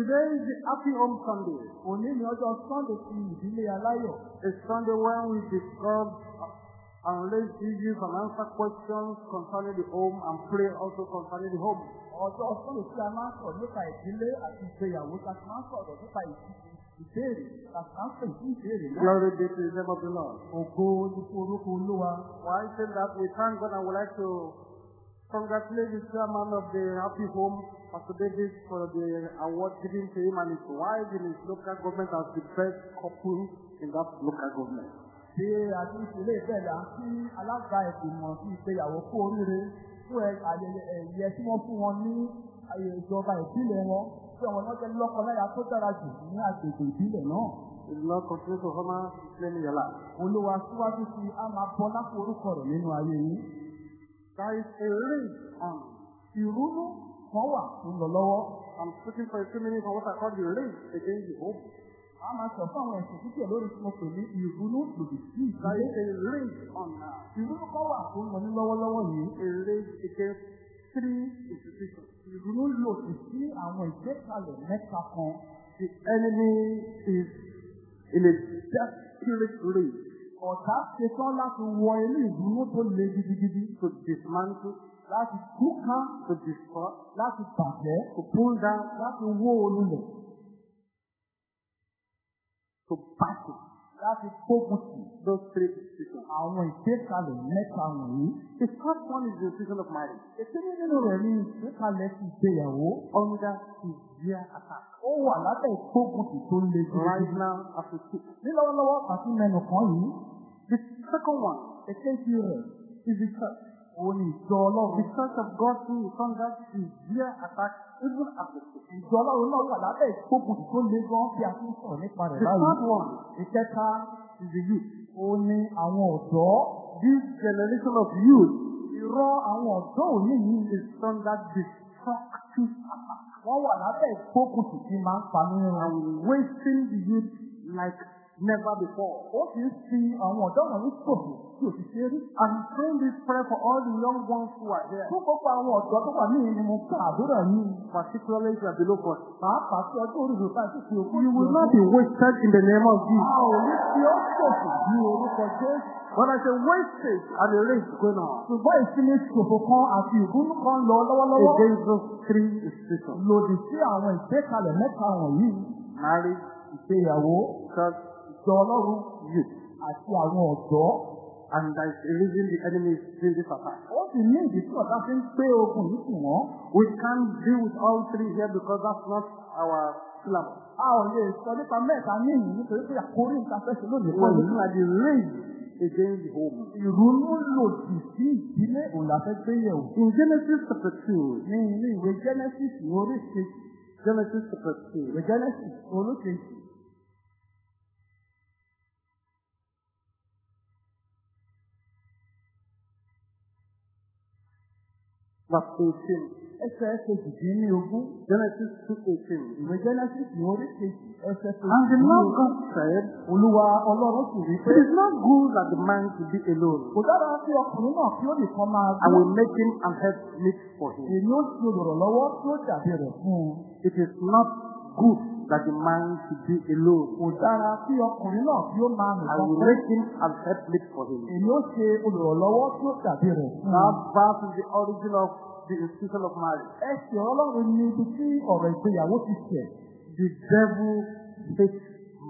Today is the Happy Home Sunday. Òní ni ọjọ́ Sunday ti ìdílé aláyọ̀. A Sunday when we discuss and raise issues and answer questions concerning the home and pray also concerning the home. Ọjọ́ Sunday tí a máa ń sọ̀rọ̀ nípa ìdílé àti ìgbéyàwó ta ti máa ń sọ̀rọ̀ nípa ìbéèrè ta ti máa ń pè sí ìbéèrè náà. Glory be to the name of the Lord. Ògo ní fún orúkọ Olúwa. Why say that we thank God and would like to congratulate the chairman of the Happy Home, David, for the award given to him and his wife in his local government as the best couple in that local government. Ṣé àti ìṣẹ̀lẹ̀ ìbẹ̀rẹ̀ à ń kí alága ìgbìmọ̀ sí ìgbéyàwó kú oríire fún ayẹyẹ ẹ̀yẹ tí wọ́n fún wọn ní ìjọba ìbílẹ̀ wọn tí ọmọ náà jẹ́ lọ́kọláya tó dára jù ní agbègbè ìbílẹ̀ náà. Honor his name in your life. Olúwa síwájú sí a máa bọ́ lápò orúkọ rẹ̀ nínú ayé yín. There is a ring on. Ìrúnú kan wà tó lọ lọ́wọ́. I'm speaking for a few minutes on what I call the ring against the home. A máa sọ fún àwọn ẹ̀sìn títẹ̀ lórí tí mo pè ní ìrúnú lòdì sí There ìdílé. is a ring on now. Ìrúnú kan wà tó lọ ní lọ́wọ́lọ́wọ́ yìí. A ring against three institutions. Ìrúnú lòdì sí àwọn ìgbékalẹ̀ mẹ́ta kan. The enemy is in a desperate race Ọ̀tá ṣetán láti wọ ilé ìrúnú tó le gidigidi. to dismantle, Láti túká, to destroy, láti bàjẹ́, to pull down, láti wó olulẹ̀, to battle láti gbógun tì those three institutions. àwọn ìgbékalẹ̀ mẹ́ta wọ̀nyí. The first one is the institution of marriage Ìkíní nínú rẹ̀ ni ìgbékalẹ̀ ti ìgbéyàwó. under severe attack. Ó wà lábẹ́ ìgbógun tì tó le Right gidigidi. now, as we speak. Ní lọ́wọ́lọ́wọ́ àti mẹ́nu kan yìí, The second one èkejì rẹ̀ is the church. Òun ni ìjọ The church of God too is under severe attack even we speak. Ìjọ ọlọ́run náà wà lábẹ́ ìgbógun tì tó le gan bí a ti ń sọ̀rọ̀ nípa rẹ̀ The third one Ìkẹta is the youth. òun ni àwọn ọ̀dọ́. This generation of youth Irọ́ àwọn ọ̀dọ́ òní yìí is under destructive attack wọ́n wà lábẹ́ ìgbógun tì tí máa ń pa ní irun. and wasting the youth like never before. Ó sì ń fi àwọn ọ̀dọ́ wọ̀nyí ṣòfò tí ò sì ṣe rí. I'm praying this prayer for all the young ones who are here, Fún gbogbo àwọn ọ̀dọ́ tó wà ní ìní mo àdúrà yìí. particularly if you are below 40. Pàápàá tí ọjọ́ orí rẹ̀ bá ti fi òkú You will not be wasted in the name of A Jesus. ò ní fi ó ṣòfò ní orúkọ Jésù. When I say wastage and the race going on Ṣùgbọ́n ìsinmi ṣòfò kan àti ìbúnú kan lọ lọ́wọ́lọ́wọ́. against those three institutions, Lòdì sí àwọn ìgbékalẹ̀ mẹ́ta wọ̀nyí. marriage, Ìgbéyàwó, church, ìjọ ọlọ́run, youth. àti àwọn ọ̀dọ́. And a reason the enemy doing this attack. Ó sì ní ìdí tí ọ̀tá fi ń gbé ogun yìí sí wọ́n. We can't deal with all three here because that's not our syllabus. A ò lè sọ nípa mẹ́ta ní ìyí nítorí pé àkórí ṣe lónìí looking yìí. at the rage against the home. Ìrònú lòdì sí ìdílé òun la fẹ́ gbé yẹ̀wò. In Genesis chapter 2, Ní ilé ìwé Genesis orí kejì. Genesis chapter 2, Ìwé Genesis orí kejì. Verse 18. Ẹsẹ̀ kejì ní ogún. Genesis 2:18. Ìwé Genesis orí kejì. Ẹsẹ̀ kejì And the ní Lord. God said, Olúwa Ọlọ́run sì rí pé It is not good that the man should be alone. kò dára sí ọkùnrin náà kí ó nìkan máa I gbé. will make him an help meet for him. Èmi ó ṣe olùrànlọ́wọ́ tí ó dàbí rẹ̀ fún un. It is not good that the man should be alone. Kò dára sí ọkùnrin náà kí ó máa I nìkan will pé. make him an help meet for him. Èmi ó ṣe olùrànlọ́wọ́ tí ó dàbí rẹ̀ That verse is the origin of the institution of marriage. Ẹsẹ̀ Ọlọ́run ni ibi tí ọ̀rọ̀ ìgbéyàwó ti ṣẹ̀. The devil hates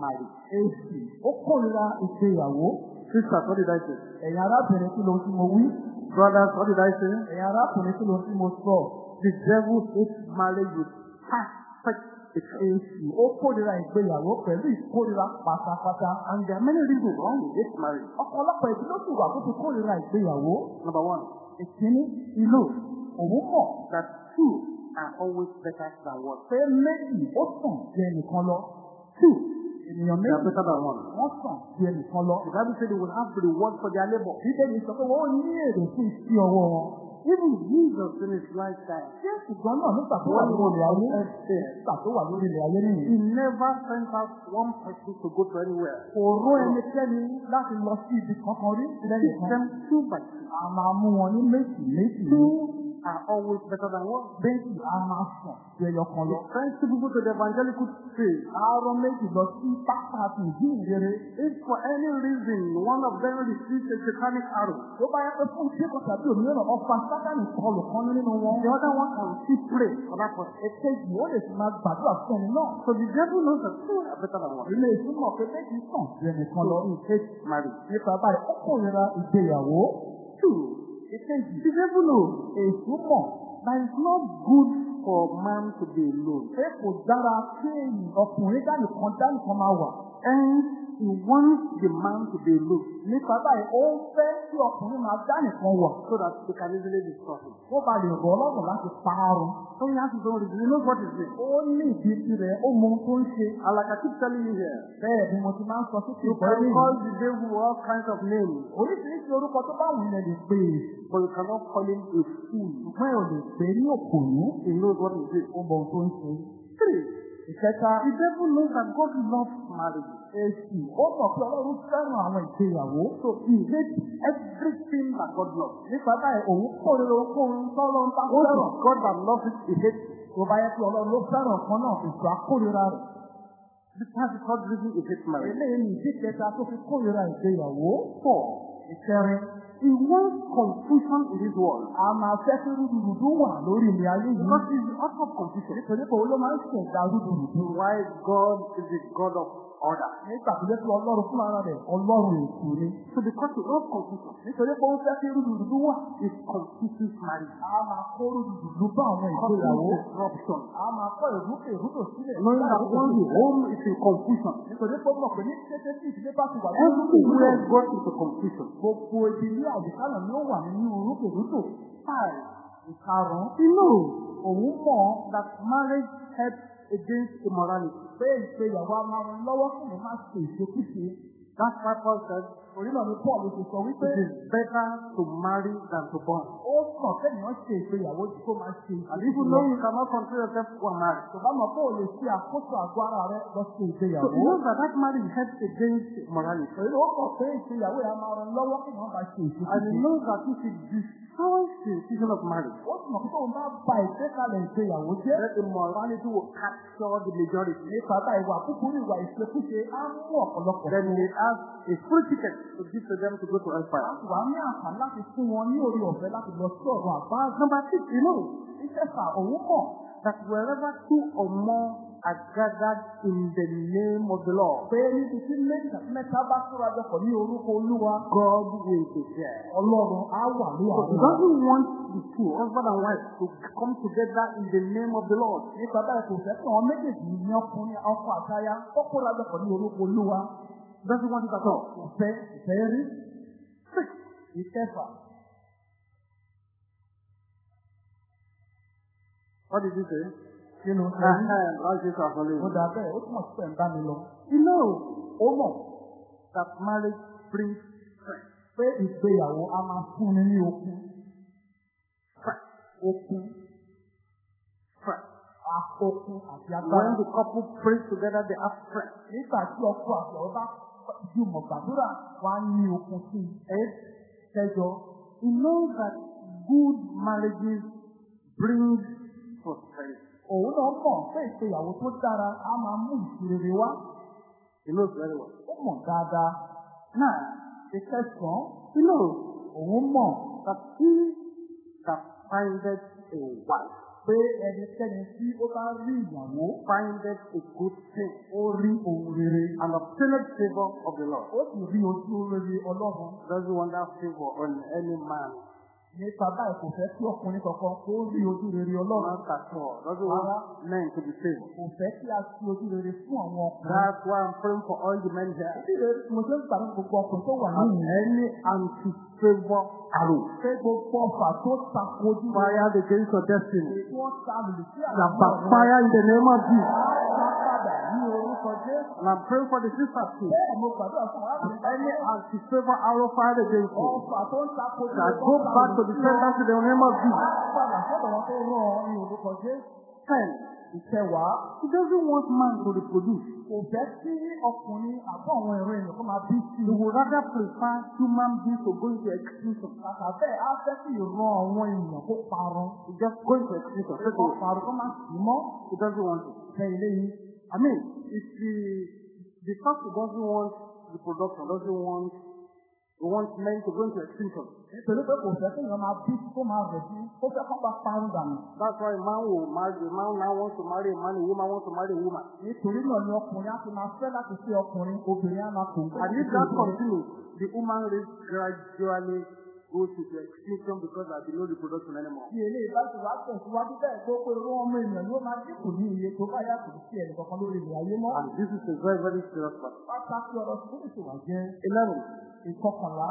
marriage. Èsì ó kórìíra ìgbéyàwó. Sisters, what did I say? Ẹ̀yin arábìnrin kí lohun tí mo wí? Brothers, what did I say? Ẹ̀yin arákùnrin kí lohun tí mo sọ? The devil hates marriage with perfect Èsì ó kórìíra ìgbéyàwó pẹ̀lú ìkórìíra pátápátá. And there are many reasons why he hates marriage. Ọ̀pọ̀lọpọ̀ ìdí ló sì wà tó fi kórìíra ìgbéyàwó. Number one, Ìkíní, ìlú. Òun mọ̀ that two are always better than one. pé méjì ó sàn ju ẹnìkan lọ. Two, Ènìyàn they are méjì better than one. wọ́n sàn ju ẹnìkan lọ. The Bible said they will have the reward for their labor. Bíbélì sọ pé wọ́n ní èrè fún iṣẹ́ ọwọ́ wọn. Even Jesus in his lifetime, Jésù gan náà nígbà tó wà lórí ilẹ̀ ayé. was on earth there, Nígbà tó wà lórí ilẹ̀ ayé nìyí. he never sent out one person to go to anywhere. Kò ró ẹnikẹ́ni láti lọ sí ibi kankan rí He them two by two. A máa mú wọn ní méjì méjì. Two are always better than one. méjì á máa sàn ju ẹyọ kan lọ. People to the evangelical stage. Àárọ̀ méjì lọ sí pápá àti ìdí ìrere. If for any reason one of them receives a satanic arrow, Tó bá yẹ pé fún kan tàbí òmíràn ọ̀fà sátánì kọlù kan nínú wọn. the other one can still pray for that person. Èkejì ó lè fi máa gbàdúrà fún ẹni náà. So the devil knows that two are better than one. Ilé ìsúnmọ̀ pé méjì sàn ju ẹnìkan lọ. So he hates marriage. Nípa báyìí, ó kórìíra ìgbéyàwó. Two, The devil knows èso mọ̀ that it's not good for man to be alone. pé kò dára kí ọkùnrin dánìkan dánìkan máa wà. And he wants the man to be alone Nípa báyìí, ó fẹ́ kí ọkùnrin máa dánìkan wà. so that he can easily discuss it. Ó ba lè rọ̀ lọ́rùn láti parun. So he has his own reason. He knows what he's doing. Ó ní ìdí tirẹ̀, ó mọ ohun tó ń ṣe. And like I keep telling you here, Bẹ́ẹ̀ ni mo ti máa ń sọ sí you ìgbọ́ can yìí. call the devil all kinds of names, Oríṣiríṣi orúkọ tó bá wù yẹn lè pè é. but you cannot call him a fool. Ṣùgbọ́n ẹ̀ ò lè pè é ní òkòlú. He knows what he's doing. Ó mọ ohun tó ń ṣe. Three, Ìkẹta, the devil knows that God loves marriage. èsì, ó mọ̀ pé Ọlọ́run fẹ́ràn àwọn ìgbéyàwó. So he hates everything that God loves. Nípa báyìí, òun kórìíra ohunkóhun tọ́lọ́run bá What fẹ́ràn. is God that loves it, he hates. Tó bá yẹ pé Ọlọ́run ló fẹ́ràn kan náà, èso àkórìíra rẹ̀. This is the third reason he hates marriage. Eléyìí ni ìdí kẹta tó fi kórìíra ìgbéyàwó. Four, Ìkẹrin, he wants confusion in this world. a máa fẹ́ kí rúdurùdu wà lórí ilé ayé yìí. Because he's the author of confusion. Nítorí pé òun ló máa ń ṣẹ̀dá rúdurùdu. Why God is the God of order. Nígbà tó jẹ́ pé Ọlọ́run fún ara rẹ̀, Ọlọ́run ètò ni. So because he loves confusion, Nítorí pé ó fẹ́ kí rúdurùdu wà. it confuses marriage. A máa kó rúdurùdu bá àwọn ìgbéyàwó. disruption. A máa kọ́ ìrúkè ìrúkè sílẹ̀. Knowing that when the home is in confusion, Nítorí pé mọ̀ pé ní kété tí ìdílé bá ti wà nínú everywhere goes into confusion. Gbogbo ìdílé àyíká náà ni ó wà nínú ìrúkè ìrúkè. Five, Ìkarùn-ún, knows òun mọ̀ that marriage helps against immorality. pé ìgbéyàwó a máa lọ́wọ́ fún mi máa ṣe ìṣekúṣe. That's why Paul says Náà ni Paul ti sọ wípé it is better to marry than to burn. ó sàn kẹ́nìyàn ṣe ìgbéyàwó ju kó máa ṣe And if you know you cannot control yourself while married, Tó bá mọ̀ pé o lè ṣe àkóso àgọ́ ara rẹ lọ sí so ìgbéyàwó. he knows that that marriage helps against immorality. Èyí ó kọ̀ pé ìgbéyàwó yẹn máa ràn lọ́wọ́ kí wọ́n bá ṣe And he ìṣekúṣe. knows that if he destroys the institution of marriage, Ó sì mọ̀ pé tóun bá ba ìgbékalẹ̀ ìgbéyàwó jẹ́. that immorality will capture the majority. Nípa bá ìwà kúkúrú ìwà ìṣekúṣe á mú ọ̀pọ̀lọpọ̀ Then wọn. has a free ticket to give to them to go to hellfire. Wà á ní àǹfààní láti fún wọn ní orí ọ̀fẹ́ láti lọ sí ọ̀run àgbá. Number six, you know Ìṣẹ̀fà òun mọ̀ that wherever two or more are gathered in the name of the Lord, pé níbi tí méjì tàbí mẹ́ta bá kóra jọpọ̀ ní orúkọ Olúwa, God will be there. Ọlọ́run á wà ní So he doesn't want the two, husband and wife, to come together in the name of the Lord. Nípa báyìí kò fẹ́ kí àwọn méjèèjì ní ọkùnrin ọkọ àtaya ó kóra jọpọ̀ ní orúkọ Olúwa. He doesn't want it at all. Kò fẹ́ ìfẹ́ rí. Ìkẹfà. What did he say? Nínú Uh, ẹ̀rí. uh, Lord Jesus, I follow Ó you. dà bẹ́ẹ̀, ó túmọ̀ sí pé ń bá mi lọ. He knows Ó mọ̀ that marriage brings strength. pé ìgbéyàwó a máa fún ni ní okun. Okun, àkókun àti When the couple prays together, they have strength. Nígbà tí ọkọ àti bá jùmọ̀ gbàdúrà, wọ́n á ní okun sí. Eight, Kẹjọ, he knows that good marriages bring prosperity. òun náà mọ̀ pé ìgbéyàwó tó dára á máa mú ìṣirere wá. He knows very well. Ó mọ̀ dáadáa. Nine, Ìkẹsàn-án, he knows òun mọ̀ that he that findeth a wife pé ẹnikẹ́ni tí ó bá rí ìyàwó, findeth a good thing ó rí ohun rere. and obtaineth favor of the Lord. Ó sì rí ojú rere Ọlọ́run. Doesn't want that favor on any man, Nípa báyìí kò fẹ́ kí ọkùnrin kankan kó rí ojú rere Ọlọ́run. not at all. Doesn't want men to be favored. Kò fẹ́ kí a fi ojú rere fún àwọn ọkùnrin. That's why I'm praying for all the men here. Ìdí rẹ̀ tí mo ṣe ń gbàgbọ́ gbogbo ọkùnrin tó wà nínú any favor arrow. Ṣé gbogbo ọ̀fà tó tako ojú rẹ̀? Fire the gates of destiny. Wọ́n ta lùsí àná. Nàbà fire in the name of Jesus. And I'm praying for the sister too. Any anti-favor arrow fired against you. That go back to the sender in the name of Jesus. 10. Ìkẹwàá He doesn't want man to reproduce. kò fẹ́ kí ọkùnrin àbọ̀ àwọn ẹ̀rọ èèyàn kó máa bí sí He would rather prefer human beings to go into extinction. Kàkà bẹ́ẹ̀ á fẹ́ kí ìran àwọn èèyàn kó parun. To just go into extinction. Kó away. parun kó má sí mọ́. He doesn't want it. Ìfẹ́ ilé. I mean, if the, the he doesn't want reproduction, doesn't want, he wants men to go into extinction. Nítorí pé kò fẹ́ kí èèyàn máa bí kó máa rẹ̀ sí. Ó fẹ́ kó bá parun dànù. That's why man will marry, a man now wants to marry a man, a woman wants to marry a woman. Nítorí náà ni ọkùnrin á fi máa fẹ́ láti ṣe ọkùnrin, obìnrin á máa kò ń And if that continues, the human race gradually goes into extinction because there will be no reproduction anymore. Bí eléyìí bá ti wá tẹ̀síwájú bẹ́ẹ̀ tó pé irú ọmọ èèyàn yóò máa dínkù ní iye tó bá yàtọ̀ sí ẹnì kankan lórí ilẹ̀ ayé mọ́. And this is a very, very serious matter. Pàtàkì ọ̀rọ̀ tí ó sì wà jẹ́ Eleven. ìkọkànlá.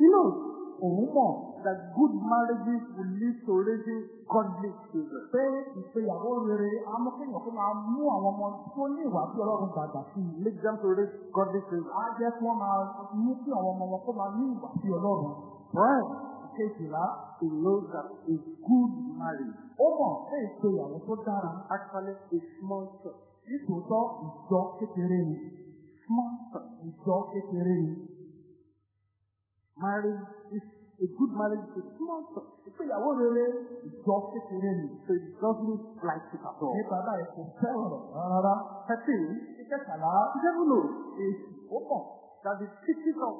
You know Òun mọ̀ that good marriages will lead to raising godly children. pé ìgbéyàwó rere amúkéyàn kó máa mú àwọn ọmọ tó ní ìwà bí ọlọ́run dàgbà sí i. Make them to raise godly children. Á jẹ́ kí wọ́n máa mú kí àwọn ọmọ wọn kó máa ní ìwà bí ọlọ́run. Right. Kejìlá, He knows that a good marriage ó mọ̀ pé ìgbéyàwó tó dára actually a small church. nítòótọ́ ìjọ kékeré ni. Small church. Ìjọ kékeré ni. Marriage is a good marriage is small church. Ìgbéyàwó rere ìjọ kékeré ni. So it doesn't like it at all. Nípa báyìí kò fẹ́ràn rárá. Thirteen. Ìkẹtàlá, devil knows èsì ó mọ̀ that the secret of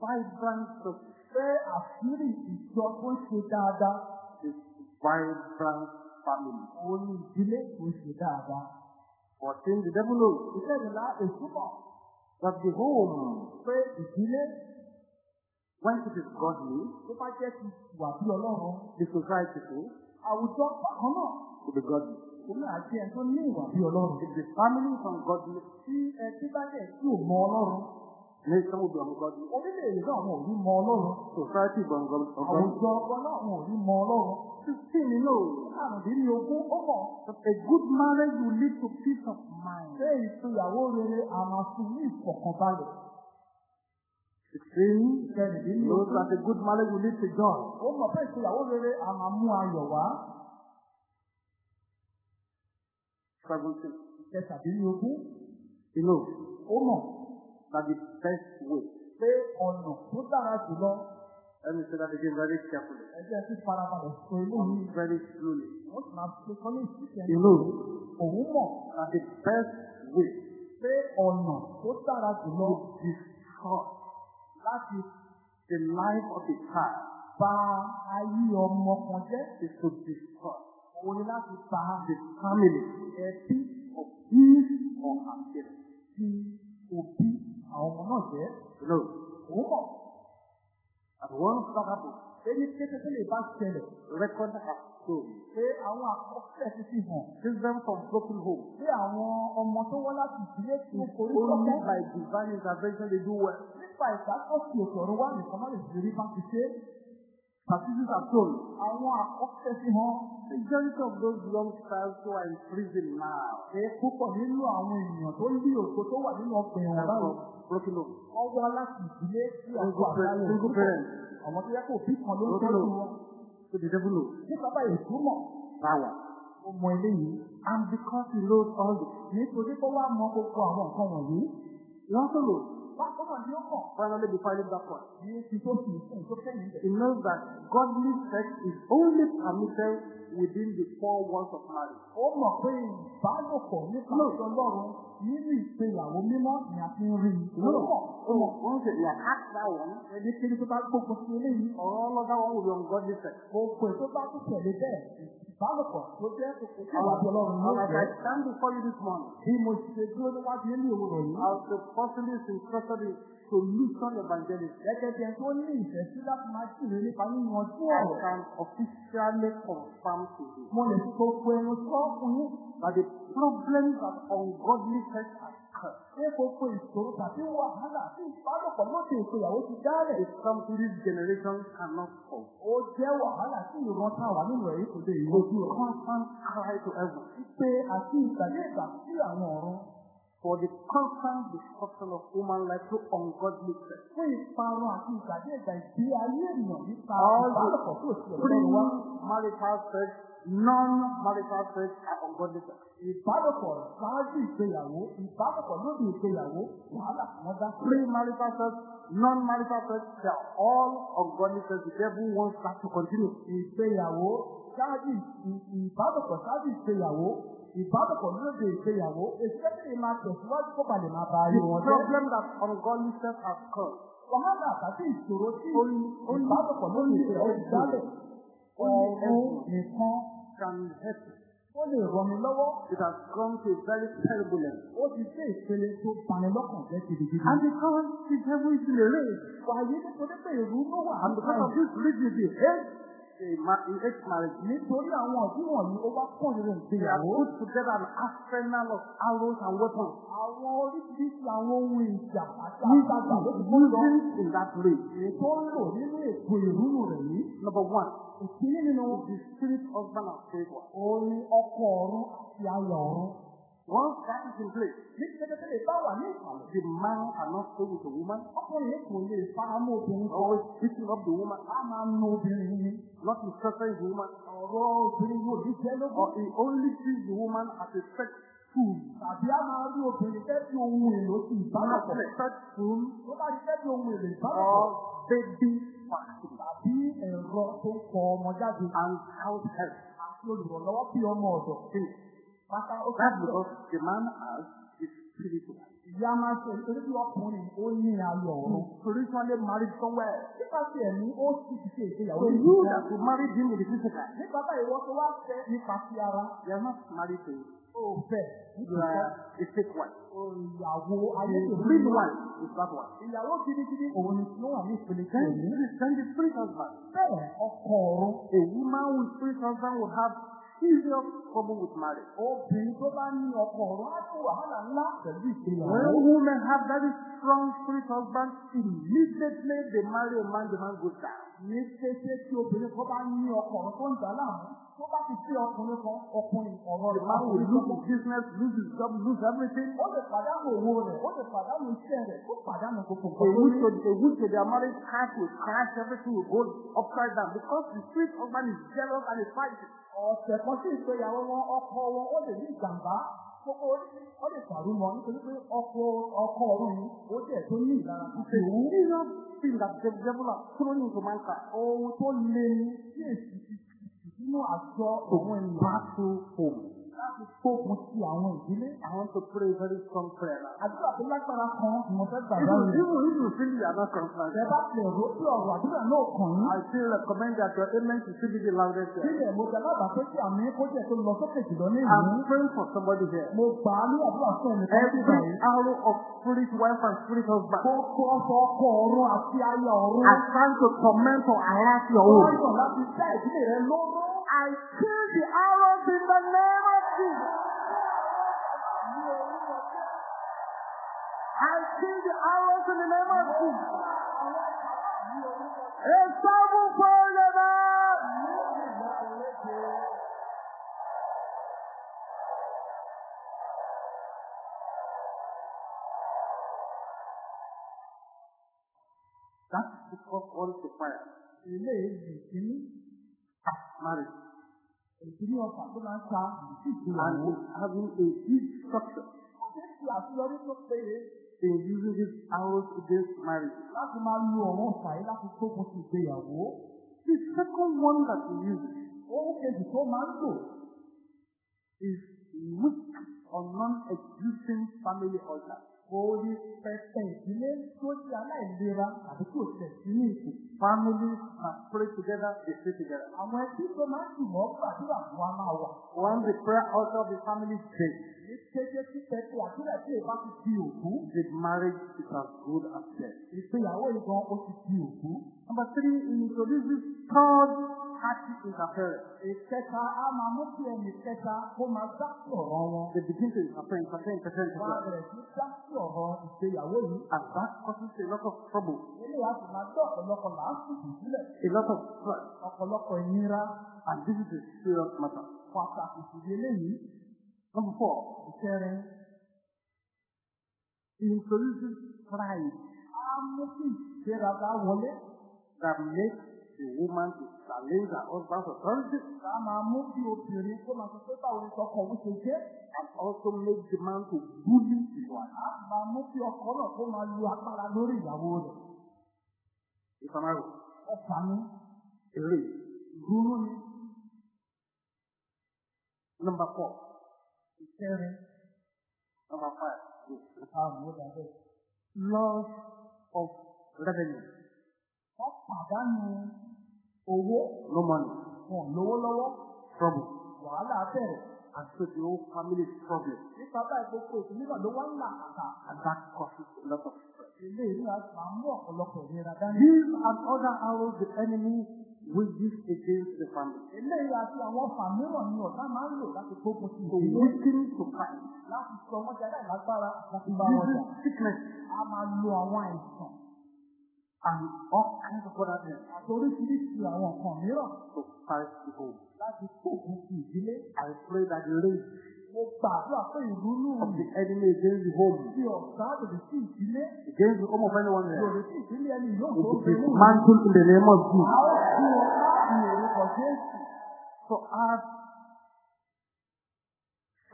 vibrant church pé àṣírí ìjọ tó ń ṣe dáadáa is vibrant family. òun ni ìdílé tó ń ṣe dáadáa. Fourteen. The devil knows Ìkẹrìnlá èsì mọ̀ that the home, pé ìdílé when it is godly, tó bá jẹ́ ti wà bí ọlọ́run. the society too Àwùjọ bákan náà will be godly. òun ẹni tó ní ìwà bí ọlọ́run. If the family is ungodly, Tí ẹtí bá dẹ̀ tí ò mọ ọlọ́run, nation will be ungodly. orílẹ̀-èdè náà wọn ò mọ ọlọ́run. Society is ungodly. Àwùjọ ọgbọ́n náà wọn ò ní mọ ọlọ́run. Fifteen. You know Àrùndínlógún ó mọ̀ a good marriage will lead to peace of mind. pé ìgbéyàwó rere máa fún ní ìfọ̀kànbalẹ̀. Sixteen. Knows that a good marriage will lead to joy. ó mọ̀ pé ìgbéyàwó rere máa mú ayọ̀ wá. Seventeen. Kẹtàdínlógún He knows ó mọ̀ that the best way. pé ọ̀nà tó dára jùlọ me say that again very carefully, ẹgbẹ́ tí farabalẹ̀ sọ eléyìí very slowly. wọ́n sì máa ṣe kọ́ ní ìṣiṣẹ́ He knows òun mọ̀. That the best way. Pé ọ̀nà tó dára jùlọ. To destroy. Láti the life of a child ba ayé ọmọ kan jẹ́. Is to destroy. Òun ni láti ba the family. ẹbí of his or her parents. ti òbí àwọn ọmọ náà jẹ́. Know, Òun mọ̀ once that happens, pé ní kété tó lè bá ṣẹlẹ̀ has shown pé àwọn àkọsílẹ̀ ti fi hàn children from broken home pé àwọn ọmọ tó wọ́n láti ìdílé tí ó forí only by divine intervention they do well. nípa ìdákọ̀sí ètò ọ̀rọ̀ wà nìkan má lè fi rí bá ti ṣe. Statistics have shown Àwọn àkọsílẹ̀ fi hàn majority of those young stars who are in prison now pé púpọ̀ nínú àwọn èèyàn tó ní ògo tó wà nínú are báyìí from broken home. wọ́n wá láti ìdílé tí ọkọ̀ àgbáyé. Single parents. àwọn tó yẹ kó bí kan ló ń tọ́jú wọn. So the devil Nípa báyìí túmọ̀ power. ó mọ eléyìí. And because he knows all this, Nítorí pé wá mọ gbogbo àwọn nǹkan wọ̀nyí. knows, Bákan náà ni ó mọ̀ finally leave that point, bí ó ti tó fi ìfún tó kẹ́yìn he knows that godly sex is only permitted within the four walls of marriage. Ó mọ̀ pé ìbálòpọ̀ nípa No. ti Ọlọ́run nínú ìgbéyàwó mímọ́ ni a fi ń rí i. Ó No, mọ̀ ó mọ̀ once he has hacked that one, ẹni kiri tó bá gbogbo sí eléyìí. all other one will be ungodly sex. Gbogbo ẹ̀ tó bá tún tẹ̀lé bẹ́ẹ̀ ìbálòpọ̀ tó jẹ́ kòkó tí àwọn àti Ọlọ́run And yóò as. I stand before you this morning, Bí mo ṣe dúró níwájú ilé òwúrọ̀ yìí. as the person is interested in solution evangelism, Gẹ́gẹ́ bí ẹni tó ní ìfẹ́ sí láti máa ṣìrè nípa nínú ọdún I ọ̀rọ̀. can officially confirm to you Mo lè fi gbogbo ẹnu sọ fún yín. that the problems that ungodly sex has Ṣé gbogbo ìṣòro tàbí wàhálà tí ìbálòpọ̀ lóde ìgbéyàwó ti dálẹ̀? is come to this generation cannot solve. Ó jẹ́ wàhálà tí ìran tá a wà nínú ẹ̀rí kò lè yọjú constant cry to heaven. Pé àti ìgbàdé ìgbà sí àwọn ọ̀run. for the constant destruction of human life through ungodly sex. Fún ìparun àti ìgbàdé ìgbà ìgbé ayé ènìyàn nípa All ìbálòpọ̀ tó the ti ọ̀dọ́ wa. pre-marital sex, non-marital sex, and ungodly sex. Ìbálòpọ̀ ṣáájú ìgbéyàwó, ìbálòpọ̀ lórí ìgbéyàwó, wàhálà wọ́n dá. Pre-marital sex, non-marital sex, they are all ungodly sex. The devil wants that to continue. Ìgbéyàwó ṣáájú ìbálòpọ̀ ṣáájú ìgbéyàwó, ìbálòpọ̀ lórí ìgbéyàwó, èsì kẹ́kẹ́ máa tẹ̀síwájú kó balẹ̀ máa ba ayé The wọn jẹ́. problem that ungodly sex has caused Wàhálà àti ìṣòro tí ìbálòpọ̀ lórí ìgbéyàwó ìdálẹ̀. Only Ọ̀run nìkan can help. ó lè ràn mí lọ́wọ́. It has come to a very terrible level. Ó ti dé ìpele tó bani lọ́kàn jẹ́ gidigidi. And because the devil is in a rage, Wàyí nítorí pé ìrú ló wà and because of this rage, he he hates marriage. Nítorí àwọn ọ̀dí wọ̀nyí ó wá pọ̀ nínú They have ìgbéyàwó. put together an arsenal of arrows and weapons Àwọn oríṣiríṣi àwọn ohun ìjà àti àgbàgbà ló ti kó lọ. using in that. Èyí tó ń lò nínú ètò ìrúnú rẹ̀ yìí. Number one, Ìkíní nínú the spirit husband and wife. òun ni ọkọ ọ̀run àti ayọ̀ ọ̀run. Once that is in place, Ní tẹ́tẹ́tẹ́lẹ̀ bá wà ní ìsàlẹ̀. the man cannot stay with the woman, Ọkùnrin kò lè faramọ́ obìnrin always beating up the woman, A máa ń nu obìnrin yìí. not interested in the woman, Ọ̀rọ̀ obìnrin yóò ní jẹ́ lógún. or he only sees the woman as a sex tool. Tàbí a máa rí obìnrin fẹ́ bí ohun èlò Not ìbálòpọ̀. a sex tool Tó bá ti fẹ́ bí ohun èlò ìbálòpọ̀. or baby factory Tàbí ẹ̀rọ tó kọ ọmọ jáde. and house help. Àti olùrànlọ́wọ́ bí ọmọ ọ̀dọ̀. That's because the man has his spiritual. Ìyá máa ṣe bí ọkùnrin ó ní ayọ̀ ọ̀run. Spiritually married somewhere. Nípa ti ẹ̀mí ó sì ti ṣe ìgbéyàwó So you that you married him with the physical, Nípa báyìí wọ́n tó wá fẹ́ nípa ti ara. you are not married to him. Ó fẹ́ You are a fake wife. ìyàwó The ayédèrú. real wife is that one. Ìyàwó gidigidi òun ni tí ó wà ní ìpele tí Then, èmi. then the spirit husband. Bẹ́ẹ̀ ọkọ ọ̀run. A woman with spirit husband will have serious trouble with marriage. Obìnrin tó bá ní ọkọ ọ̀run á ní wàhálà ńlá pẹ̀lú ìgbéyàwó. When women have very strong spirit husband, immediately they marry a man, the man goes down. Ní kété tí obìnrin kan bá ní ọkọ ọ̀run tó ń dà láàmú, tó bá ti sí ọkùnrin kan, ọkùnrin ọ̀rọ̀ rẹ̀ man will máa lose his business, lose his job, lose everything. Ó lè pàdánù owó rẹ̀, ó lè pàdánù iṣẹ́ rẹ̀, ó pàdánù gbogbo nǹkan tó to, a week to their marriage crash will crash, everything will go upside down because the spirit husband is jealous and is fighting. Ọ̀sẹ̀ kan sí ìgbéyàwó wọn, ọkọ wọn, ó lè ní ìjàmbá. Orí ó lè pàrọ̀ mọ́ nítorí pé ọkọ ọkọ ọ̀run yìí, ó jẹ́ tó ní ìlara a òun. serious thing that the devil has thrown into mankind Ohun tó le ní sí èsì nínú àjọ àwọn ènìyàn battle home. Láti gbógun ti àwọn ìdílé. I want to pray very strong prayer now. Àdúrà tó lágbára kan ni mo fẹ́ gbà Even, lọ́rùn. even if you feel you are not Ẹ confident, bá tilẹ̀ rò sí ọ̀rọ̀ àdúrà náà kàn yín. I still recommend that your amen should still be the loudest here. Sílẹ̀ mo jẹ lábàá pé kí àmì kó jẹ́ tó lọ sókè jùlọ ní ìlú. I'm praying for somebody here. Mo gbà á ní àdúrà fún ẹnì kan sí Every arrow of spirit wife and spirit husband Gbogbo ọkọ̀ ọkọ̀ ọ̀run àti ayé ọ̀run. are trying to torment or harass your Wọ́n home. yàn láti dá ìdílé rẹ lóró. I kill the arrows in the name I kill the arrows in the name of Jesus. A seven forever. That's because one is fire. Ilé ìlú ìkíní. Marriage. Ìkíní ọkà tó máa ń ta And having a huge structure Wọ́n ti ṣe àṣeyọrí tó péye in using these arrows against marriage. láti máa lo ọ̀rọ̀ ṣàyí láti gbógun ti ìgbéyàwó. The second one that he uses Ohun kejì tó máa ń lò is weak or non-existing family altar. Orí pẹpẹ ìdílé tó jẹ́ aláìlera àti tí ò tẹ̀ sí ní ìkù. Families that pray together, they stay together. Àwọn ẹbí tó máa ń dùn mọ́ gbàdúrà fún wa máa wà. Once the prayer altar of the family dead, Ní kété tí pẹpẹ àdúrà tí èèbá ti di òkú. the marriage is as good as dead. Ìgbéyàwó ìgan ó ti di òkú. Number three, introduces third party interference. Ìkẹta á máa mú kí ẹnì kẹta kó máa dá sí ọ̀rọ̀ wọn. They begin to interfere, interfere, interfere, Wọ́n á interfere. bẹ̀rẹ̀ sí dá sí ọ̀rọ̀ ìgbéyàwó yìí. And that causes a lot of trouble, Ilé wa sì máa dá ọ̀pọ̀lọpọ̀ làásìkò sílẹ̀. a lot of stress. Ọ̀pọ̀lọpọ̀ ìnira And this is a serious matter. pàtàkì sì di eléyìí. Number four, Ìkẹrin introduces pride á mú kí ìgbéraga wọlé. that makes the woman to challenge her husband's authority Ká máa mú kí obìnrin kó máa sọ pé báwo ni ọkọ òun ṣe jẹ́. and also makes the man to bully his wife. Á máa mú kí ọkọ náà kó máa lo agbára lórí ìyàwó rẹ̀. Arrow. Ọ̀fà ni, A ray. ìrúnú ni, Number four. ìkẹrin, Number five. àrùn ó dàbẹ̀. Loss of revenue. Wọ́n pàdánù owó, No money. wọn lówó lọ́wọ́, Trouble. wàhálà bẹ̀rẹ̀. And so the whole family is problem. Nípa báyìí gbogbo ìpínlẹ̀ náà ló wá ń là kàkà. And that causes a lot of stress. Ilé ìlú àti máa mú ọ̀pọ̀lọpọ̀ ìlera dání. These and other arrows the enemy wages against the family. Eléyìí àti àwọn ọ̀fà mìíràn ni ọ̀tá máa ń lò láti gbógun ti To ìdílé. weaken to fight. Láti sọ wọ́n jẹ́ láìlágbára láti bá wọn jà. Sickness A máa lo àwọn àìsàn and all kinds of other things oríṣiríṣi àwọn nǹkan mìíràn to fight the home. láti gbógun ti ìdílé. I pray that the rage Mo gbàdúrà pé ìrúnú of the enemy against the home, ti ọ̀gá lòdì sí ìdílé. against the home of anyone here, Lòdì sí ìdílé ẹni yóò tó bẹ̀rù. dismantled in the name of Jesus. ó fún ọ láti orúkọ Jésù. So as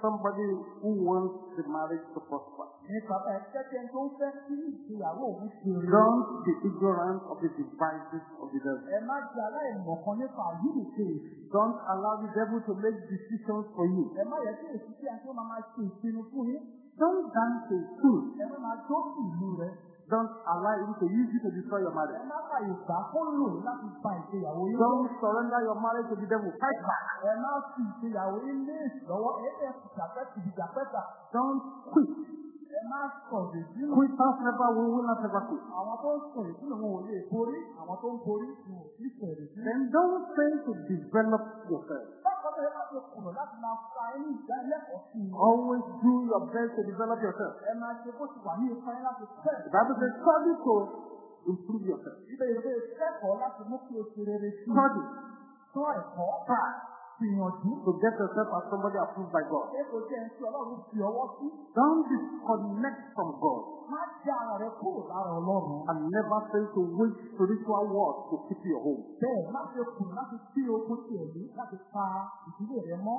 somebody who wants the marriage to prosper, don't be ignorant of the devices of the devil. Don't allow the devil to make decisions for you. Don't dance a fool. Don't allow him to use you to destroy your Ẹ marriage. má fàyè gbà kó lò yín láti ba ìgbéyàwó yín. Don't surrender your marriage to the devil. Fight back. Ẹ má fi ìgbéyàwó yín lé ìlọ́wọ́. Ẹ bẹ̀ fìjàpẹ́ fìjàpẹ́ta. Don't quit. Ẹ má sọ̀rọ̀ ìdílé. Quitters never win, winners never quit. Àwọn tó ń sọ̀rọ̀ ìdílé wọn ò lè borí. Àwọn tó ń borí wọn ò sí ìdílé. Then don't fail to develop yourself. Bákan náà ṣe kùnà láti máa fa ẹni sí i. Always do your best to develop yourself. Ẹ máa ṣe bó ti wà ní yín láti fẹ́. Bible says study to improve yourself. Ibẹ̀ ìwé kẹ́kọ̀ọ́ láti mú kí o ṣe rere sí i. Study. Ẹ̀kọ́. Gbìyànjú. to get yourself as somebody approved by God. Ṣé kò jẹ́ ẹni tí Ọlọ́run fi ọwọ́ sí? Don't disconnect from God Má já ara rẹ kúrò lára Ọlọ́run. and never fail to wage spiritual wars to keep your home. Bẹ́ẹ̀ má ṣe kùnà láti tí ogun ti ẹ̀mí láti pa ìdílé rẹ mọ́.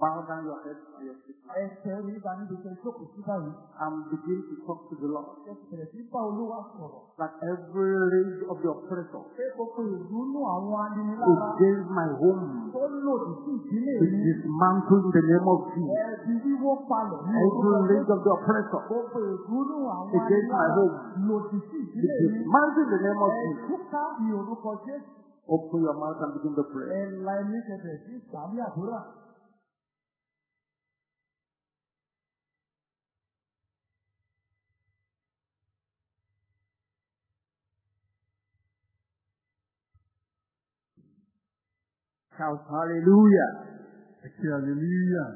Bow down your head and your feet Ẹsẹ̀ rí ba níbi iṣẹ́ ìjókòó sí báyìí. and begin to talk to the Lord. Ẹ sì bẹ̀rẹ̀ sí bá Olúwa sọ̀rọ̀. That every rage of the oppressor Ṣé gbogbo ìrúnú àwọn aninilára against my home tó lòdì sí ìdílé is mi? dismantled in the name of Jesus. Ẹ̀ẹ́dì wíwó palẹ̀ ní Every rage of the oppressor Gbogbo ìrúnú àwọn Against my aninilára home. lòdì sí is ìdílé mi. dismantled in the name of Jesus. Ẹ̀ẹ́dúkà ní orúkọ Jésù. Open your mouth and begin to pray. Ẹ̀la ẹni kẹ̀kẹ́ sí ìsàmì àdúrà. Shout hallelujah. Ẹ̀kí hallelujah.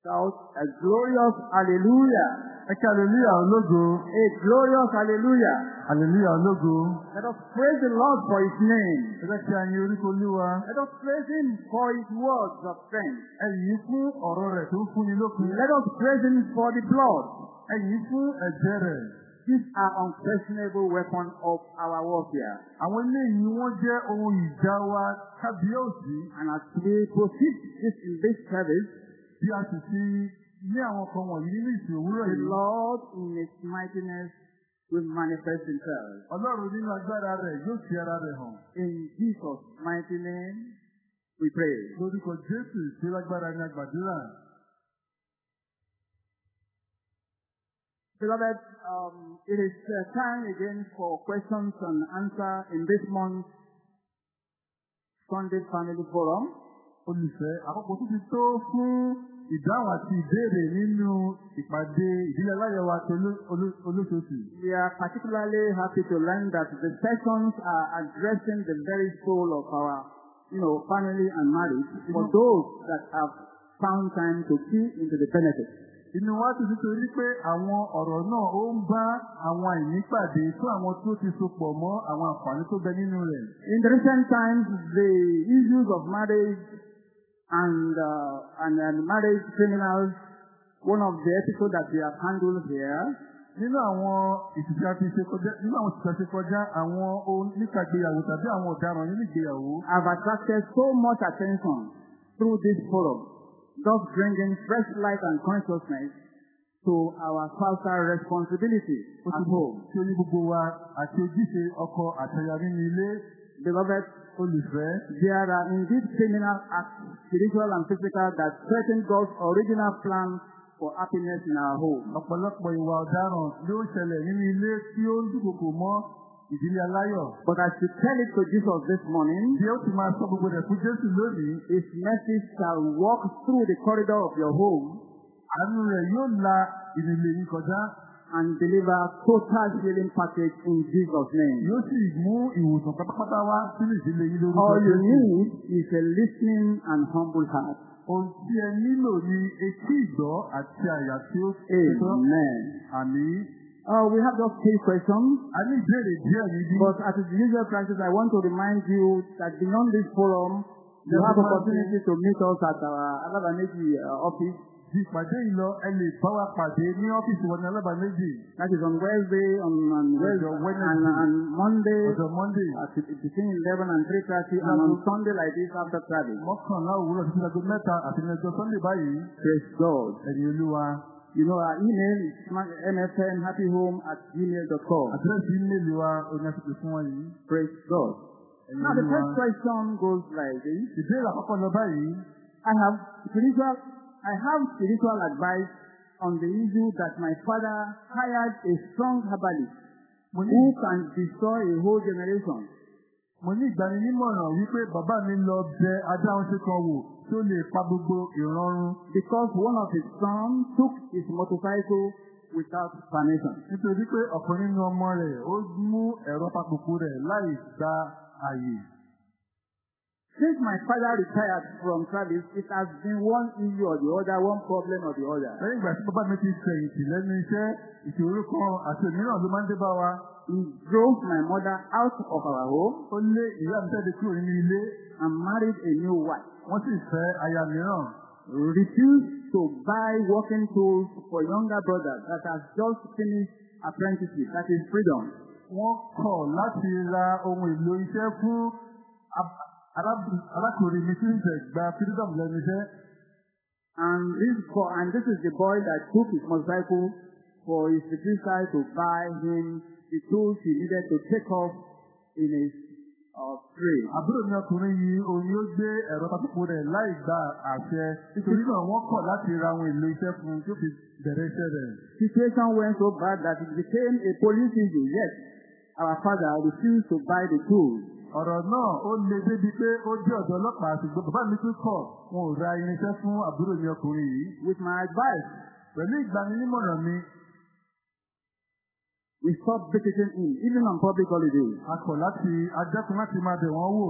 Shout a glorious hallelujah. Ẹ̀kí hallelujah ológo. A glorious hallelujah. Hallelujah ológo. Let us praise the Lord for his name. Ẹ jẹ́ kí a yin orúkọ Olúwa. Let us praise him for his words of strength. Ẹ fún ọ̀rọ̀ rẹ̀ tó ń fúnni lókun. Let us praise him for the blood. Ẹ fún ẹ̀jẹ̀ rẹ̀. These are unquestionable weapons of our warfare. Àwọn eléyìí wọ́n jẹ́ ohun ìjà wa kábíyèsí. And as we proceed this in this service, Bí a sì ti ní àwọn kan wọ̀nyí nínú ìsìn òwúrọ̀ the yìí. Lord in his mightiness will manifest himself. Ọlọ́run nínú agbára rẹ̀ yóò fi ara rẹ̀ hàn. In Jesus' mighty name, we pray. Lórúkọ Jésù tí lágbára ní Beloved, um, it is uh, time again for questions and answer in this month's Sunday Family Forum. Olùfẹ́, àkókò tó ti tó fún ìdáhùn àti ìbéèrè nínú ìpàdé ìdílé aláyẹ̀wò àti oló- oló- olóṣooṣù. We are particularly happy to learn that the sessions are addressing the very soul of our, you know, family and marriage for those that have found time to key into the benefits. Inú wa ti nítorí pé àwọn ọ̀rọ̀ náà ó ń bá àwọn àìnípàdé fún àwọn tó ti sopọ̀ mọ́ àwọn àǹfààní tó bẹ nínú rẹ̀. In the recent times, the issues of marriage and, uh, and, and marriage criminals, one of the episodes that we have handled here Nínú àwọn ìṣiṣẹ́ àti ṣe kọjá, nínú àwọn ìṣiṣẹ́ ṣe kọjá, àwọn oníkàgbéyàwó tàbí àwọn ọ̀daràn nínú ìgbéyàwó. have attracted so much attention through this forum, thus bringing fresh light and consciousness to our spousal responsibility at home. tí ó ní gbogbo wa àti ojúṣe ọkọ àtaya nínú ilé Beloved, olùfẹ́. there are indeed criminal acts, spiritual and physical, that threaten God's original plan for happiness in our home. Ọ̀pọ̀lọpọ̀ ìwà ọ̀daràn ló ṣẹlẹ̀ nínú ilé tí ó ń dúkòkò mọ́ ìdílé aláyọ̀. But as you tell it to Jesus this morning, Bí ó ti máa sọ gbogbo rẹ̀ fún Jésù lónìí, His mercy shall walk through the corridor of your home àánú rẹ̀ yóò la ìrìnlẹ̀ yìí kọjá. and deliver total healing package in Jesus' name. Yóò sì mú ìwòsàn pátápátá wá sínú ìdílé yìí lórúkọ All you need is a listening and humble heart. Ohun tí ẹ nílò ni etí ìgbọ́ àti àyà tí ó ṣetán. Amen. Àmì. Uh, we have just three questions, A ní ìbéèrè díẹ̀ níbí. but as is the usual practice, I want to remind you that beyond this forum, you Yes, have ma'am. opportunity to meet us at our Alabaneji uh, office. Di ìpàdé yìí lọ, ẹ lè bá wa pàdé ní ọ́fíìsì wọn ní alábàáméjì. That is on Wednesday, on, on Wednesday, Ọjọ́ Wednesday. and on Monday Ọjọ́ Monday. at between 11 and 3.30, and on Sunday like this after service. Mọ́kànlá òwúrọ̀ títí aago mẹ́ta àti ní ọjọ́ Sunday báyìí. Praise God. Ẹ̀yin olúwa. You know, our email is mfnhappyhome at gmail.com. Wa oní àsìkò fún wọn yìí. Praise God. Ẹ̀yin Now, the first question goes like this. I have spiritual, I have spiritual advice on the issue that my father hired a strong herbalist who can destroy a whole generation. Mo ní ìgbaninímọ̀ràn wípé bàbá mi lọ bẹ adáhunṣe kan wò tí ó lè pa gbogbo ìrọ̀rùn Because one of his sons took his motorcycle without permission. nítorí pé ọ̀kan nínú ọmọ rẹ̀ ó mú ẹ̀rọ papòpò rẹ̀ láì gba àyè. Since my father retired from service, it has been one issue or the other, one problem or the other. lẹ́yìn ìgbà tí bàbá mi ti fẹ̀yìntì lẹ́nu iṣẹ́ ìṣòro kan àti òmíràn ló máa ń dé wa. He drove my mother out of our home ó lé ìyá mi jáde kúrò nínú ilé and married a new wife. wọ́n sì fẹ́ aya mìíràn. Refused to buy working tools for younger brothers that has just finished apprenticeship, that is freedom. wọ́n kọ̀ láti ra ohun èlò iṣẹ́ fún arákùnrin mi tí ń tẹ̀ gba freedom lẹ́nu iṣẹ́. And this boy, and this is the boy that took his motorcycle for his refusal to buy him the tools he needed to take off in his uh, trade. àbúrò mi ọkùnrin yìí òun yóò gbé ẹ̀rọ pátákó rẹ̀ láì gba àṣẹ nítorí náà wọ́n kọ̀ láti ra ohun èlò iṣẹ́ fún un tó fi bẹ̀rẹ̀ iṣẹ́ rẹ̀. Situation went so bad that it became a police issue. Yet, our father refused to buy the tools. ọ̀rọ̀ náà ó le débi pé ó dé ọ̀dọ̀ ọlọ́pàá ṣùgbọ́n bàbá mi tún kọ̀ wọn ò ra irinṣẹ́ fún àbúrò mi ọkùnrin yìí. With my advice, pẹ̀lú ìgbaninímọ̀ràn mi we stopped visiting him, even on public holidays. a kọ̀ láti adẹ́kun láti máa bẹ̀ wọ́n wò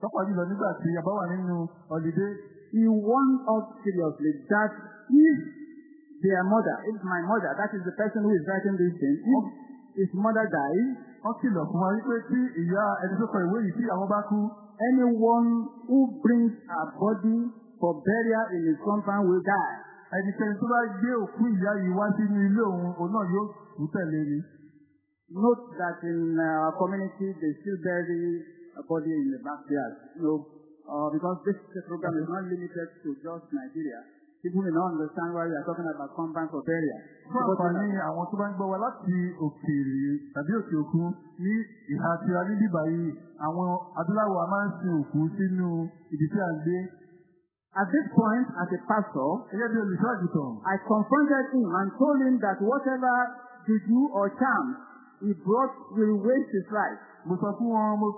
tọ́pọ̀ jùlọ nígbà tí a bá wà nínú ọ̀lídé. He warned us seriously that if their mother, if my mother, that is the person who is writing this thing, if his mother dies, wọ́n kìlọ̀ fún wa wípé tí ìyá ẹni tó kọ ìwé yìí tí àwọn bá kú anyone who brings her body for burial in his compound will die. ẹnikẹ́ni tó bá gbé òkú ìyá yìí wá sínú ilé òun òun náà yóò kú tẹ̀lé ni. Note that in uh, our community, they still bury a body in the backyard. You know, uh, because this, program is not limited to just Nigeria. People may not understand why we are talking about compound for burial. fún But àǹfààní in- àwọn tó bá ń gbọ́ wa láti òkèèrè tàbí òkè òkun ní ìhà tira ní bíbá yìí àwọn adúláwọ̀ a máa ń sin òkú sínú tí a ń gbé. At this point, as a pastor, I confronted him and told him that whatever juju or charm he brought will waste his life. mo sọ fún wọn mo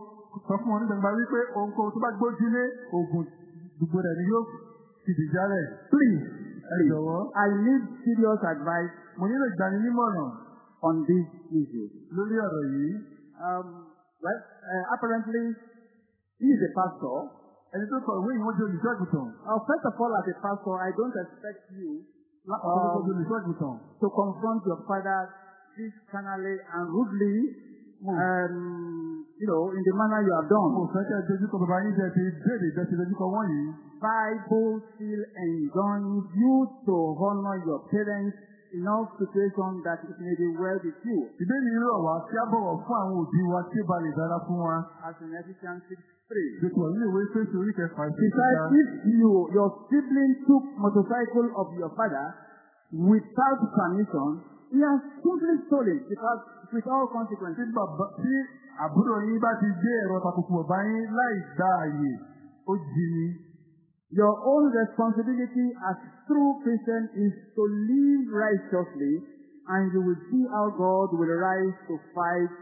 sọ fún wọn ní gbangba wípé ohunkóhun tó bá gbójúlé oògùn gbogbo rẹ̀ ni yóò fìdí jálẹ̀. Please, ẹ jọ̀wọ́ I need serious advice mo nílò ìgbaninímọ̀ràn on this issue. lórí ọ̀rọ̀ yìí. Um, well, uh, apparently, he is a pastor. ẹni tó kọ ìwé yìí wọ́n jẹ́ olùṣọ́ àgùntàn. Uh, first of all, as a pastor, I don't expect you àgùntàn. to confront your father this carnally and rudely, um, you know, in the manner you have done. yìí. Bible still enjoins you to honor your parents enough situation that it may be well with you. Ìbéèrè rọ̀ wá kí á bọ̀wọ̀ fún àwọn òbí wa tí ó ba lè dára fún wa. As in Ephesians 6 3. Ètò ìwé ìwé Fésì orí kẹfà ìṣe Besides, if you, your sibling took motorcycle of your father without permission, he has simply stolen because with all consequences. tí àbúrò yín bá ti gbé ẹ̀rọ takùkù bàbá yín láì gba àyè, ó jí ni. Your own responsibility as true Christian is to live righteously and you will see how God will rise to fight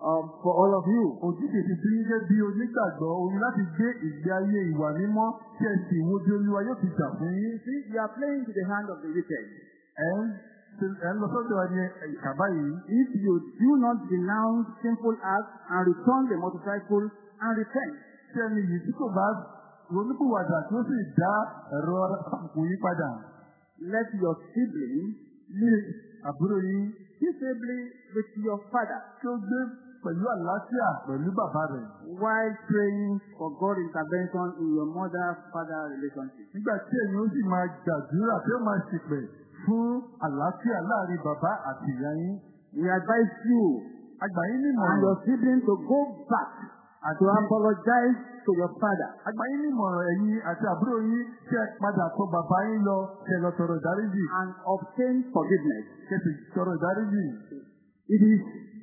um, for all of you. Ojúṣe ti fi jẹ́ bí onígbàgbọ́ òun láti gbé ìgbé ayé ìwà mímọ́ tí ẹ sì wojú olúwa yóò fi jà fún yín. See, you are playing to the hand of the wicked. Ẹ If you do not denounce sinful acts and return the motorcycle and repent, Tí ẹni yìí tí kò bá ronúpìwàdà tí ó sì let your sibling Ní àbúrò peaceably with your father. Tí ó gbé pẹ̀lú àlàáfíà pẹ̀lú while praying for God intervention in your mother-father relationship. Nígbà tí ẹ̀yin ó sì máa gbàdúrà tí ó máa ṣìpẹ̀ fún àlàáfíà láàárín bàbá àti ìyá yín. We advise you Àgbà yín and nímọ̀ràn. your sibling to go back to apologize to your father. Àgbà yín nímọ̀ràn ẹ̀yin àti àbúrò yín tí ẹ padà tọ̀ bàbá yín lọ kí ẹ lọ tọrọ ìdáríjì. and obtain forgiveness. Kí ẹ sì tọrọ ìdáríjì. It is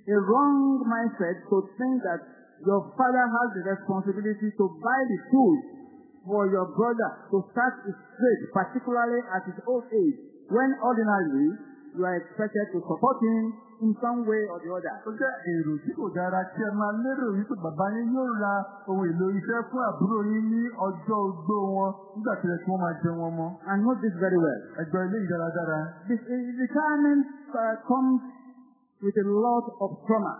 a wrong mindset to think that your father has the responsibility to buy the tools for your brother to start his trade, particularly at his old age, when ordinarily you are expected to support him in some way or the other. Ó jẹ́ èrò tí kò dára kí ẹ máa lérò wípé bàbá yín yóò ra ohun èlò iṣẹ́ fún àbúrò yín ní ọjọ́ ogbó wọn nígbà tí ẹ kí wọ́n máa jẹun ọmọ. And note this very well. Ẹgbẹ́ ilé yìí dáradára. This retirement uh, comes with a lot of trauma,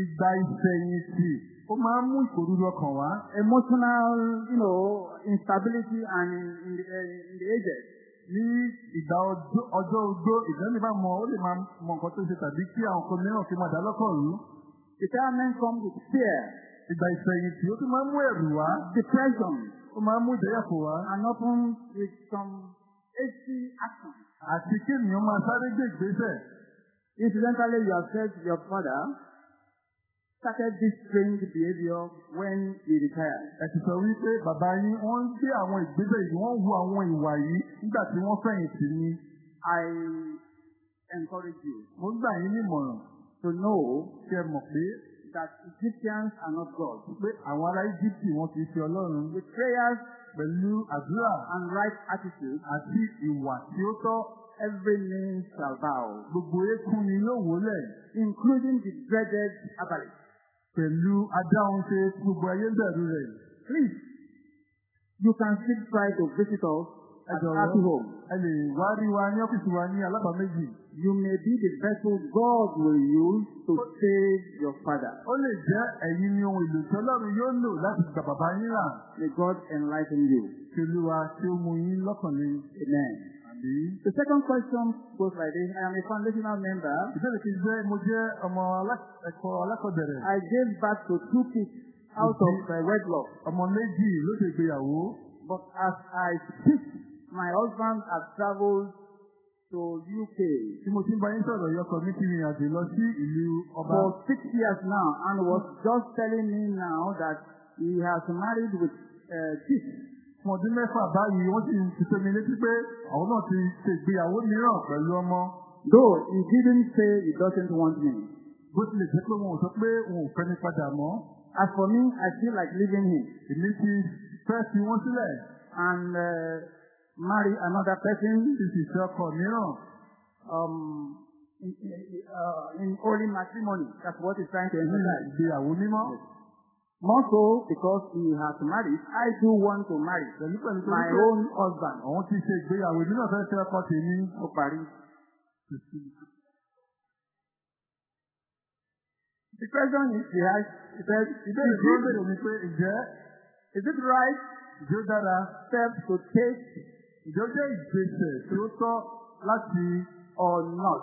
Ìgbà ìfẹ̀yìntì ó máa ń mú ìkòrúurú ọkàn wá. emotional, you know, instability and in, in, the, uh, in the ages. Ní ìgbà ọjọ́- ogbó ìdánilè bá mọ ó lè máa mọ nǹkan tó ṣe tàbí kí àwọn nǹkan mìíràn fi máa dá lọ́kàn rú. Retirement comes with fear, Ìgbà ìfẹ̀yìntì ó tún máa ń mú ẹ̀rù wá. depression, Ó máa ń mú ìdẹ́yàfò wá. and often with some hasty actions. Àti kí ènìyàn máa sáré gbé ìgbésẹ̀. Incidentally, you have said your father started this strange behavior when he retired. Ẹ ti sọ wípé bàbá yín wọ́n ń gbé àwọn ìgbésẹ̀ yìí, wọ́n hu àwọn ìwà yìí nígbà tí wọ́n fẹ̀yìntì ni. I encourage you Mo gbà yín nímọ̀ràn to know ẹ mọ̀ pé that Egyptians are not God. pé àwọn ará Íjíbítì wọ́n fi ṣe Ọlọ́run With prayers pẹ̀lú àdúrà and right attitude, àti ìwà tí ó tọ́. every knee shall bow, Gbogbo eékún ni yóò wólẹ̀ including the dreaded Abalis. Pẹ̀lú adáhunṣe gbogbo ayé bẹ̀rù rẹ̀. Please, you can still try to visit us at jọ̀wọ́, Happy Home. ẹ lè wá rí wa ní ọ́fíìsì wa ní alábàáméjì. You may be the vessel God will use to save your father. Ó lè jẹ́ ẹ̀yin ni ohun èlò tí Ọlọ́run yóò lò láti gbà bàbá yín là. May God enlighten you. Kí Olúwa tí ó mú yín lọ́kàn ní Amen. The second question goes like this. I am a foundational member. Ìbéèrè kejì jẹ́ mo jẹ́ ọmọ ẹ̀kọ́ alákọ̀ọ́bẹ̀rẹ̀. I gave birth to two kids out of uh, wedlock. Ọmọ méjì ló ṣe ìgbéyàwó. But as I speak, my husband has traveled to UK Tí mo ti ń bá yín sọ̀rọ̀ yọkọ̀ mi ti rìn àjò lọ sí ìlú ọba. for six years now and was just telling me now that he has married with uh, kids. Fún ọdún mẹ́fà báyìí, wọ́n sì ti tó mi létí pé àwọn náà ti ṣe ìgbéyàwó mìíràn pẹ̀lú ọmọ. Though he didn't say he doesn't want me. Bó tilẹ̀ jẹ́ pé wọn ò sọ pé wọn ò fẹ́ mi padà mọ́. As for me, I feel like leaving him Èmi ti fẹ́ fi wọ́n sílẹ̀. and uh, marry another person fẹ́ ọkọ mìíràn. um, in, uh, in holy matrimony. That's what he's trying to emphasize. ìgbéyàwó mímọ́. More so because he has married, I do want to marry Pẹ̀lú pẹ̀lú my own husband. àwọn ti ṣe ìgbéyàwó èmi náà fẹ́ ọkọ tèmi. Ó parí. The question is, he has, he says, Ìbéèrè is tó ń it, bèrè ni pé ǹjẹ́ is it right ìjó dára? step to take Ìjó jẹ́ ìgbésẹ̀ tí ó tọ́ láti or not?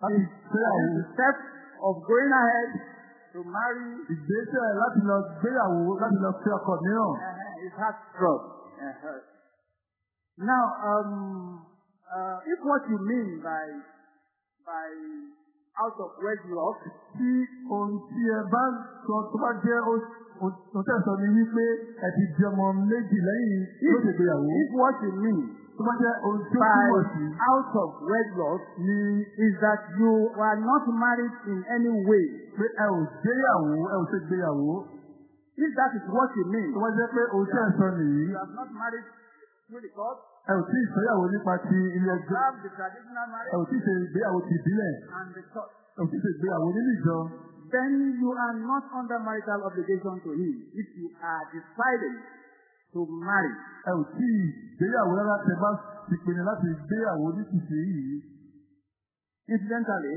láti gbéyàwó. The step of going ahead to marry Ìgbésẹ̀ láti lọ gbéyàwó láti lọ fẹ́ ọkọ mìíràn. uh, is hard struck. Uh-huh. Now, um, Uh, if what you mean by by out of wedlock Tí ohun tí ẹ bá sọ tó bá jẹ́ ohun tẹ́ sọ ni wípé ẹ ti di ọmọ méjì lẹ́yìn ló ṣe gbéyàwó. if what you mean By out of wedlock ni is that you are not married in any way. pé ẹ ò gbéyàwó ẹ ò ṣe gbéyàwó. If that is what you mean, bá jẹ́ pé ohun tí ẹ sọ nìyí, you have not married through the court, ẹ ò tí ì ṣèyàwó nípa ti ilé you ẹjọ́. have the traditional Ẹ marriage ò tí ì ṣe ìgbéyàwó ti ìbílẹ̀. and the church, Ẹ ò tí ì ṣe ìgbéyàwó nínú ìjọ. then you are not under marital obligation to him if you are deciding to marry. Ẹ ò tí ì gbéyàwó rárá tẹ bá ti pinnu láti gbéyàwó nísinsìnyí. Incidentally,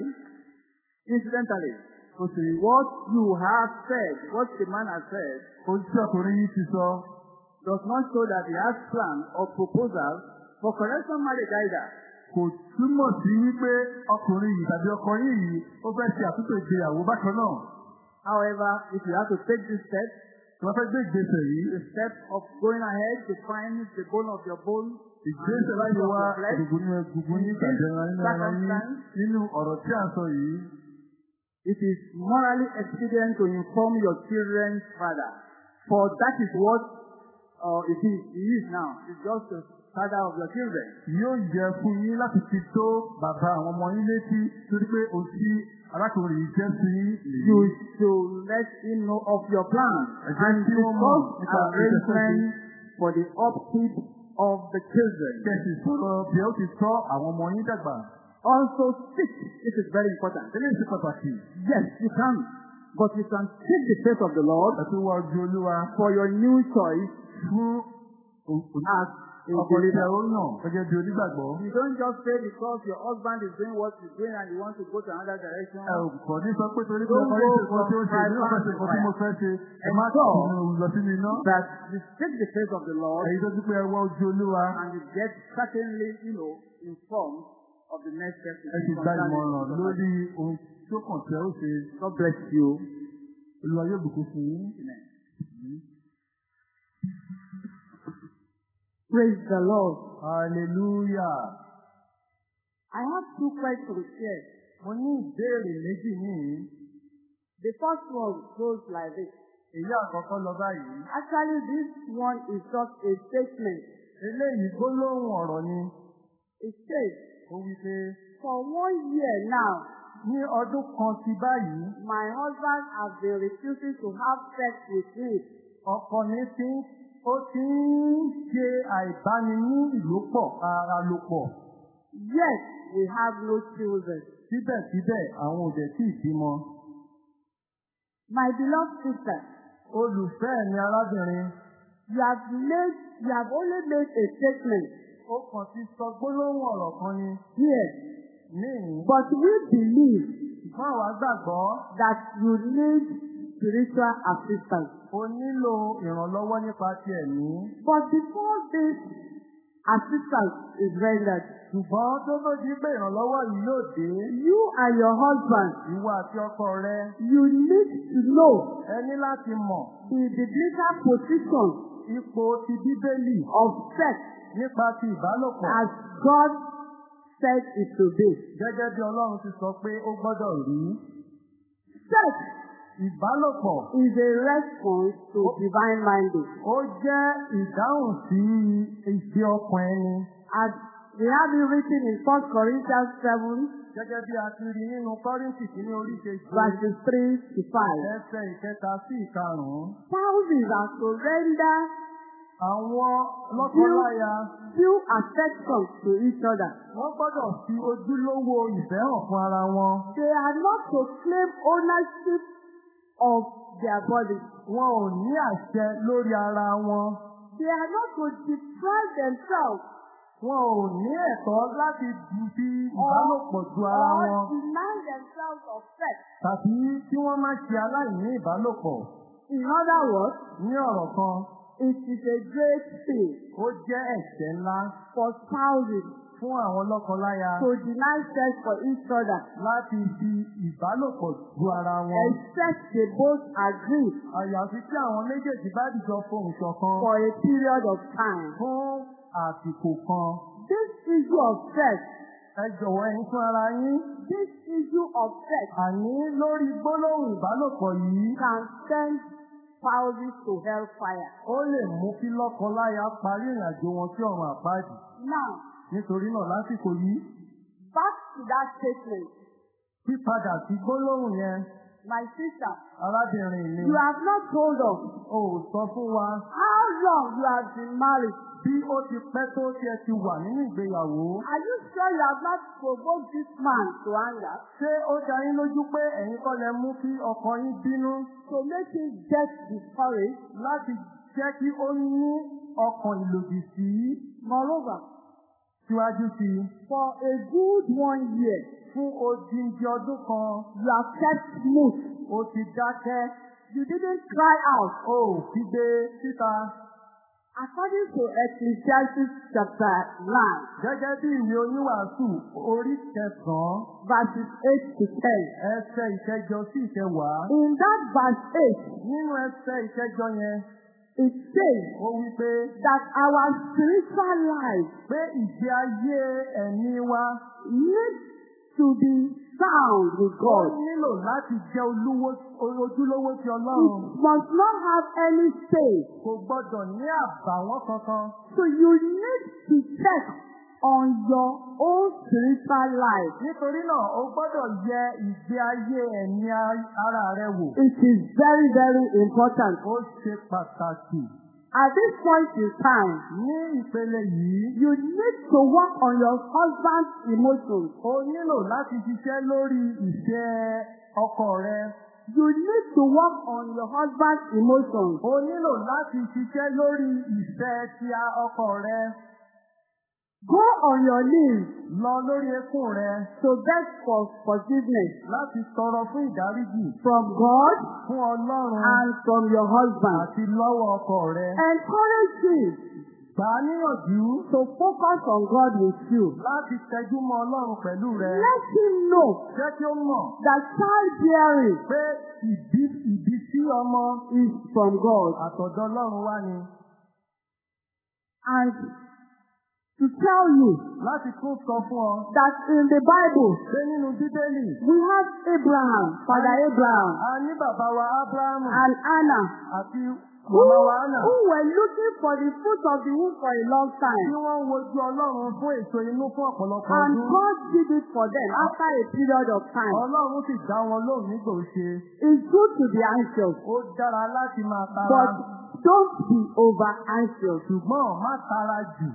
incidentally, Ó ṣe what you have said, what the man has said, ohun tí ọkùnrin yìí ti sọ. does not show that he has plan or proposal for correction marriage either. Kò túmọ̀ sí wípé ọkùnrin yìí tàbí ọkọ yìí ó fẹ́ ṣe àtúntò ìgbéyàwó bákan náà. However, if you have to take this step, wọ́n fẹ́ gbé ìgbésẹ̀ yìí, the step of going ahead to find the bone of your bone, ìgbésẹ̀ láti wá egungun ní ìtàjẹra nínú ara yín nínú ọ̀rọ̀ tí ń sọ yìí. it is morally expedient to inform your children's father. For that is what uh, it is. He is now. He's just the father of your children. Yóò yẹ fún yín láti fi tó bàbá àwọn ọmọ yín létí torí pé tí arákùnrin yìí jẹ́ sí yín You should let him know of your plan Ẹ̀jẹ̀ and tí wọ́n mọ̀ nípa arrangement for the upkeep of the children. Kẹ̀sì sọ̀rọ̀ bí ó ti tọ́ àwọn ọmọ yín dàgbà. Also seek. This is very important. Eléyìí ṣe pàtàkì. Yes, you can. But you can seek the face of the Lord Ẹ̀tún wá ojú olúwa for your new choice fún as believer. ó yàn gẹ́gẹ́ bí onígbàgbọ́. You don't just say because your husband is doing what he's doing and you want to go to another direction. Ẹ ò kọ̀ ní sọ pé torí pé ọkọ yìí ṣe kan tí ó ṣe ní ọ̀fẹ́ ṣe kan tí mo fẹ́ ṣe. Ẹ má Ensure tún lọ sínú iná. that you seek the face of the Lord Èyí tó ti pé ẹ wá ojú olúwa. and you get certainly, you know, informed of the next step. Ẹ take ti gba ìmọ̀ràn lórí ohun tí ó kàn tí ẹ ó ṣe. God bless you. Olúwa yóò bùkún fún yín. Amen. Praise the Lord. Hallelujah. I have two questions here. Mo ní ìbéèrè méjì níyì. The first one goes like this. Èyí àkọ́kọ́ lọ báyìí. Actually, this one is just a statement. Eléyìí gbólóhùn ọ̀rọ̀ ni. It says, Ó wí pé for one year now, ní ọdún kan ti báyìí, my husband has been refusing to have sex with me. ọkọ mi ti ń ó ti ń ṣe àìbáni ní ìlópọ̀ ara lòpọ̀. Yet, we have no children. Síbẹ̀síbẹ̀ àwọn òdẹ tí ì bímọ. My beloved sister, Olùfẹ́ mi arábìnrin, you have made, you have only made a statement ó kàn ti sọ gbólóhùn ọ̀rọ̀ kan ni here, níyìn. but we believe Ṣùgbọ́n àwa gbàgbọ́ that you need spiritual assistance. o nílò ìrànlọ́wọ́ nípa ti ẹ̀mí. But before this assistance is rendered, Ṣùgbọ́n tó tó di pé ìrànlọ́wọ́ yìí yóò dé, you and your husband, ìwọ àti ọkọ rẹ, you need to know ẹ ní láti mọ̀ the biblical position ipò ti Bíbélì of sex nípa ti ìbálòpọ̀. as God said it to be. Gẹ́gẹ́ bí Ọlọ́run ti sọ pé ó gbọ́dọ̀ rí. Sex Ìbálòpọ̀ is a response to divine mandate. ó jẹ́ ìdáhùn sí ìfẹ́ ọkàn ẹni. As we have it written in 1 Corinthians 7, Gẹ́gẹ́ bí a ti rí nínú Kọ́ríńtì kìíní oríṣiríṣi verses 3 to 5. ẹsẹ̀ ìkẹta sí ìkarùn-ún. Spouses are to render Àwọn lọ́kọláya due affection to each other. wọ́n gbọ́dọ̀ fi ojúlówó ìfẹ́ hàn fún ara wọn. They are not to claim ownership of their bodies. Wọn ò ní àṣẹ lórí ara wọn. They are not to deprive themselves Wọn ò ní ẹ̀tọ́ láti dù fi ìbálòpọ̀ ju ara or wọn. deny themselves of sex. Tàbí kí wọ́n má ṣe aláìní ìbálòpọ̀. In other words, Ní ọ̀rọ̀ kan, it is a great sin ó jẹ́ ẹ̀ṣẹ̀ ńlá for spouses fún àwọn lọ́kọláya to deny sex for each other, láti fi ìbálòpọ̀ ju ara wọn. except they both agree Àyàfi tí àwọn méjèèjì bá dìjọ fohùn ṣọ̀kan for a period of time. fún àsìkò kan. This issue of sex, ẹ jọ̀wọ́ ẹ̀yin fún ara yín. this issue of sex Àní lórí gbólóhùn ìbálòpọ̀ yìí, can send spouses to hellfire. ó lè mú kí lọ́kọ-láya parí ìrìnàjò wọn sí ọ̀run àpáàdì. Now, Nítorí náà lásìkò yìí, back to that statement. pípadà sí gbólóhùn yẹn, My sister, arábìnrin mi, you have not told us ò sọ fún wa how long you have been married. bí ó ti pẹ́ tó tí ẹ ti wà nínú ìgbéyàwó. Are you sure you have not provoked this man to anger Ṣé ó dá yín lójú pé ẹ̀yin kọ́ lẹ mú kí ọkọ yín bínú to make him get discouraged? láti jẹ́ kí ó ní ọkàn ìlòdì sí Moreover, síwájú sí for a good one year, Fún odindi ọdún kan, you have kept mute. ó ti dákẹ́, You didn't cry out. ó ò kígbe síta. According to Ecclesiastes chapter 9, Gẹ́gẹ́ bí ìwé oníwàásù orí kẹsàn-án, verses 8 to 10. ẹsẹ̀ ìkẹjọ sí ìkẹwàá. In that verse 8, Nínú ẹsẹ̀ ìkẹjọ yẹn, it says ó wí pé that our spiritual life pé ìgbé ayé ẹ̀mí wa needs to be sound with ó God. nílò láti jẹ́ olúwo- ojúlówó ti It must not have any state. Kò gbọ́dọ̀ ní àbàwọ́n kankan. So you need to check on your own spiritual life. Nítorí náà, o gbọ́dọ̀ yẹ ìgbé ayé ẹ̀mí ara rẹ wò. It is very, very important. Ó ṣe pàtàkì. At this point in time, Ní ìpele yìí, you need to work on your husband's emotions. o nílò láti ṣiṣẹ́ lórí ìfẹ́ ọkọ rẹ. You need to work on your husband's emotions. O nílò láti ṣiṣẹ́ lórí ìfẹ́ ti ọkọ rẹ. Go on your knees Lọ lórí ekún rẹ to beg for forgiveness láti tọrọ fún ìdáríjì from God fún Ọlọ́run and from your husband. àti lọ́wọ́ ọkọ rẹ. Encourage him Gbà níyànjú to focus on God with you. láti tẹjú mọ́ Ọlọ́run pẹ̀lú rẹ. Let him know Jẹ́ kí ó mọ̀ that childbearing pé ìbí ìbí sí ọmọ is from God. àtọ̀dọ̀ Ọlọ́run wá ni. And to tell you Láti tún sọ fún ọ that in the Bible, pé nínú Bíbélì, we have Abraham, Father Abraham, a ní bàbá wa Ábúráhámù and Anna, àti who, who were looking for the fruit of the womb for a long tí time. wọ́n ń wojú Ọlọ́run fún èso inú fún ọ̀pọ̀lọpọ̀ And ọdún. God did it for them after a period of time. Ọlọ́run sì dá wọn lóhùn nígbà ṣe. It's good to be anxious, Ó dára láti máa tara. but don't be over anxious. Ṣùgbọ́n má tara jù.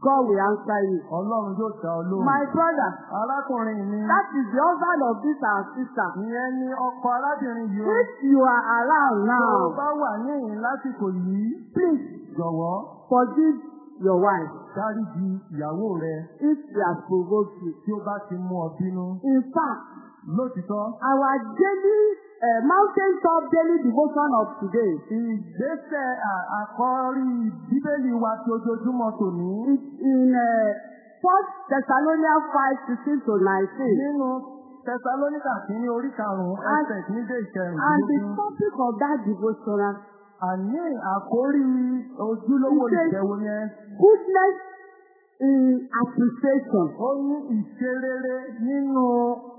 God will answer you. Ọlọ́run yóò dá ọ lóhùn. My brother, Arákùnrin mi, that is the husband of this our sister. ìyẹn ni ọkọ arábìnrin yìí. If you are around Tó o now, bá wà níhìn lásìkò yìí, please jọ̀wọ́ forgive your wife dáríji ìyàwó rẹ if she has provoked you. tí ó bá ti mú ọ bínú. In fact, Lótìtọ́, our daily uh, mountain top daily devotion of today ìgbésẹ̀ àkọ́rí Bíbélì wa ti ojoojúmọ́ tòní is in uh, 1 Thessalonians 5 16 to 19. nínú Tẹsalóníkà kìíní orí karùn-ún ẹsẹ̀ kìíní dé And the topic of that devotional Àní àkórí ojúlówó ìṣẹ̀wò yẹn, goodness in appreciation. ó ní ìṣerere nínú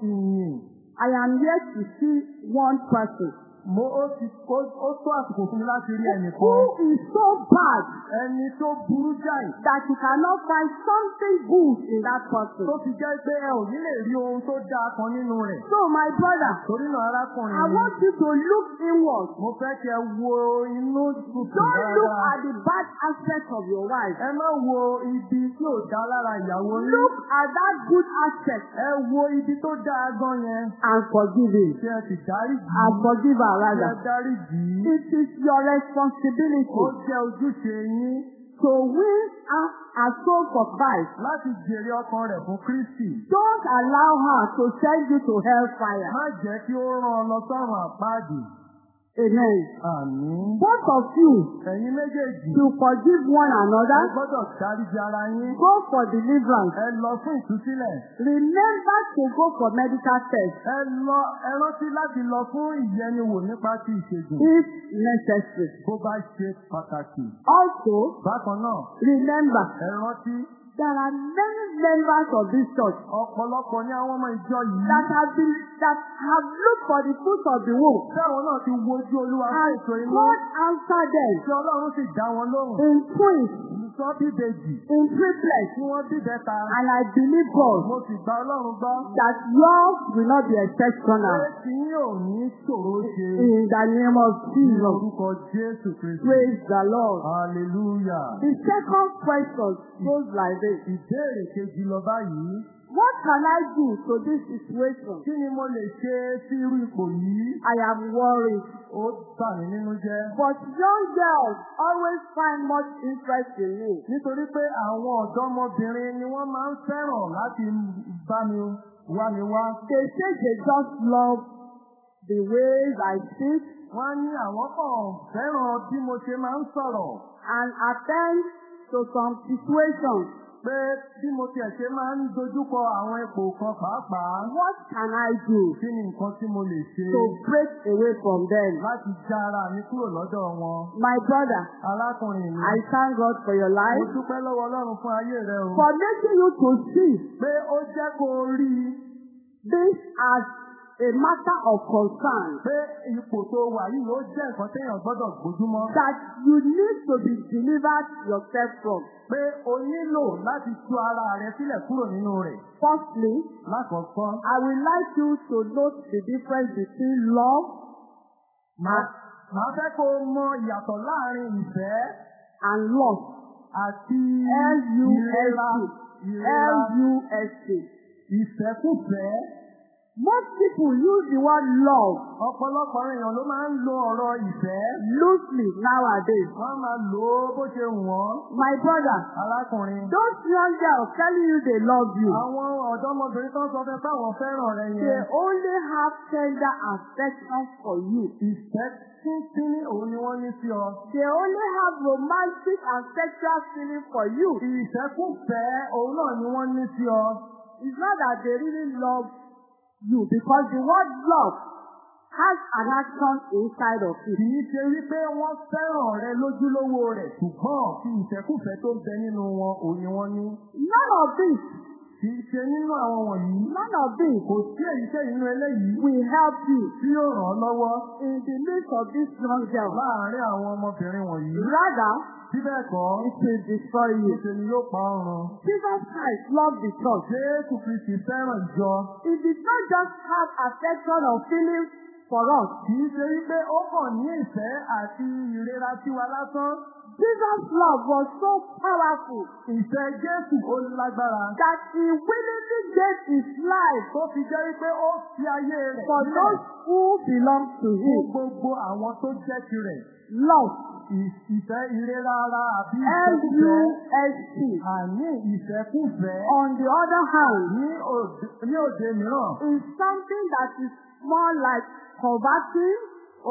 ìyìn. I am here to see one person Mo ó ti ó tó àsìkò fún mi láti rí ẹnìkan. who is so bad Ẹni tó burú jáì that you cannot find something good in that person. tó fi jẹ́ pé ẹ ò ní lè rí ohun tó dáa kan nínú rẹ̀. So my brother, Torí náà arákùnrin I mi, want you to look inward. mo fẹ́ kí ẹ wo inú tuntun Don't look dáadáa. at the bad aspect of your wife. Ẹ má wo ibi tí ò dá lára ìyàwó yín. Look at that good aspect Ẹ wo ibi tó dáa gan yẹn. and forgive him. Ṣé ẹ sì dárí? And forgive her Í? It is your Ó responsibility jẹ́ ojúṣe yín to win a, a soul for Christ. láti jèrè ọkàn rẹ̀ fún Kristi. Don't allow her to send you to hellfire. Má jẹ́ kí ó rán ọ lọ sọ́run àpáàdì. Amen. Àmín. Both of you Ẹ̀yin méjèèjì, to forgive one ẹ another. gbọ́dọ̀ dáríji ara yín. Go for deliverance. Ẹ lọ fún ìtúsílẹ̀. Remember to go for medical test Ẹ lọ ẹ rántí láti lọ fún ìyẹniwò nípa ti ìṣègùn. if necessary. Bó bá ṣe pàtàkì. Also, Bákan náà, remember ẹ rántí There are many members of this church Ọ̀pọ̀lọpọ̀ ní àwọn ọmọ ìjọ yìí. that have been that have looked for the fruit of the womb àwọn náà ti wojú Olúwa fún and ètò inú. God answered them Tí Ọlọ́run sì dá wọn lóhùn. in twins, Sọ bíbejì. in triplets, Tí wọ́n bí bẹ́ta. and I believe God Mo sì gba Ọlọ́run gbọ́. that yours will not be exceptional Pé tí yóò ní ṣòro ṣe. in the name of Ní Jesus. orúkọ Jésù Kristi. Praise the Lord. Hallelujah. The second question goes like this. Ìbéèrè kejì lọ báyìí. What can I do to this situation? Kí ni mo lè ṣe sí irú ipò yìí? I am worried. Ó bà mí nínú jẹ́. But young girls always find much interest in me. Nítorí pé àwọn ọ̀dọ́mọbìnrin ni wọ́n máa ń fẹ́ràn láti bá mi wá mi wá. They say they just love the ways I speak Wọ́n ní àwọn kan fẹ́ràn bí mo ṣe máa ń sọ̀rọ̀. and attend to some situations. Pé bí mo tiẹ̀ ṣe máa ń dojúkọ àwọn ipò kan pàápàá. What can I do Kí ni nǹkan tí mo lè ṣe to break away from them? láti já ara mi kúrò lọ́dọ̀ wọn? My brother, Alákùnrin mi. I thank God for your Mo life, dúpẹ́ lọ́wọ́ Ọlọ́run fún ayé rẹ o. for making you to see Pé ó jẹ́ kó rí this as a matter of concern. pé ipò tó wà yìí ó jẹ́ nǹkan téèyàn gbọ́dọ̀ gbójúmọ́. that you need to be delivered yourself from. Pé o nílò láti tú ara rẹ sílẹ̀ kúrò nínú rẹ̀. Firstly, Lákọ̀ọ́kọ́, I would like you to note the difference between love màá màá fẹ́ kó mọ ìyàtọ̀ láàárín ìfẹ́ and lust. àti ìrera. L-U-S-T. L-U-S-T. Ìfẹ́kùfẹ́. Most people use the word love Ọ̀pọ̀lọpọ̀ èèyàn ló máa ń lo ọ̀rọ̀ ìfẹ́. loosely nowadays. Wọ́n máa lò ó bó ṣe wọ́n. My brother, Alákùnrin. those young girls telling you they love you, Àwọn ọ̀dọ́mọbìnrin tó ń sọ fẹ́ fáwọn fẹ́ràn rẹ they yẹn. only have tender affection for you. Ìfẹ́ tíntín òun ni wọ́n ní sí ọ. They only have romantic and sexual feeling for you. Ìfẹ́kùfẹ́ òun náà ni wọ́n ní sí ọ. It's not that they really love you because the word love has an action inside of it. Kì í ṣe wípé wọ́n fẹ́ràn rẹ lójúlówó rẹ̀ ṣùgbọ́n kí ìfẹ́kùfẹ́ tó ń bẹ nínú wọn òun ni wọ́n ní. None of this, Kì í ṣe nínú àwọn wọ̀nyí. none of this Kò sí èyíkéyìí nínú eléyìí will help you tí yóò ràn ọ́ lọ́wọ́ in the midst of this girl. láàárín àwọn ọmọbìnrin wọ̀nyí. Rather, Síbẹ̀ kọ́, it will destroy you. níṣe ni yóò pa ọrùn. Jesus Christ loved the church. Jésù Kristi fẹ́ràn ìjọ. He did not just have affection or feelings for us. Kì í ṣe wípé ó kàn ní ìfẹ́ àti ìrera sí wa lásán. Jesus' love was so powerful Ìfẹ́ Jésù ó lágbára. that he willingly gave his life Tó fi jẹ́ wípé ó fi ayé rẹ̀ for those who belong to fún him. gbogbo àwọn tó jẹ́ tirẹ̀. Love. Ìfẹ́ ìrera ara àbí ìfẹ́kùfẹ́. L-U-S-T. Àní ìfẹ́kùfẹ́. On the other hand, Ní òde mìíràn, is something that is more like converting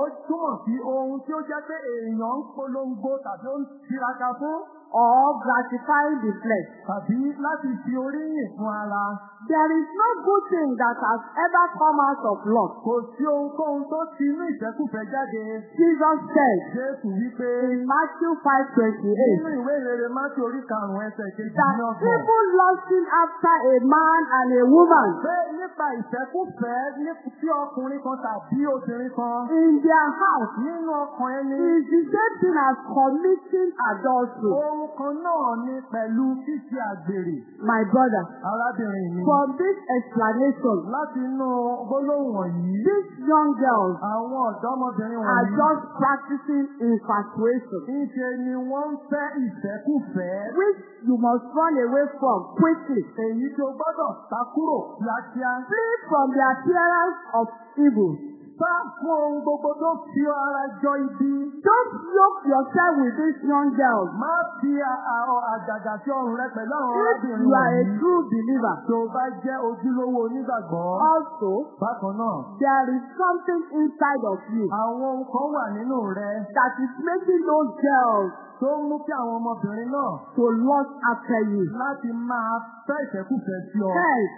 ó túmọ̀ sí ohun tí ó jẹ́ pé èèyàn ń polongo tàbí ó ń tiraka fún or gratifying the flesh. tàbí láti fi oríyìn fún ara. There is no good thing that has ever come out of love. Kò sí ohunkóhun tó ti inú ìfẹ́kùfẹ́ jáde. Jesus said Jésù wípé in Matthew 5:28 nínú ìwé ìrere Mátí orí karùn-ún ẹsẹ̀ kejì that ní ọgbọ̀n. people lusting after a man and a woman Pé nípa ìfẹ́kùfẹ́ ní tí ọkùnrin kan tàbí obìnrin kan in their house nínú ọkàn ẹni. is the same thing as committing adultery. Ohun kan náà ni pẹ̀lú ṣíṣe àgbèrè. My brother, Arábìnrin mi. from this explanation, Láti inú gbólóhùn wọ̀nyí. these young girls Àwọn ọ̀dọ́mọbìnrin are wọ̀nyí. just practicing infatuation, Níṣe ni wọ́n ń fẹ́ ìfẹ́kùfẹ́. which you must run away from quickly. Èyí tó gbọ́dọ̀ sá kúrò kíákíá. Flee from the appearance of evil. Sá fún ohun gbogbo tó fi ara jọ ibi. Don't yoke yourself with these young girls. Má fi àjàgà sí ọrùn rẹ pẹ̀lú àwọn If arábìnrin you are a wọ̀nyí. true believer, Tó bá jẹ́ ojúlówó onígbàgbọ́. also Bákan náà, there is something inside of you àwọn ohun kan wà nínú rẹ that is making those girls tó ń mú kí àwọn ọmọbìnrin náà to lust after you. láti máa fẹ́ ìfẹ́kùfẹ́ sí ọ. Hence,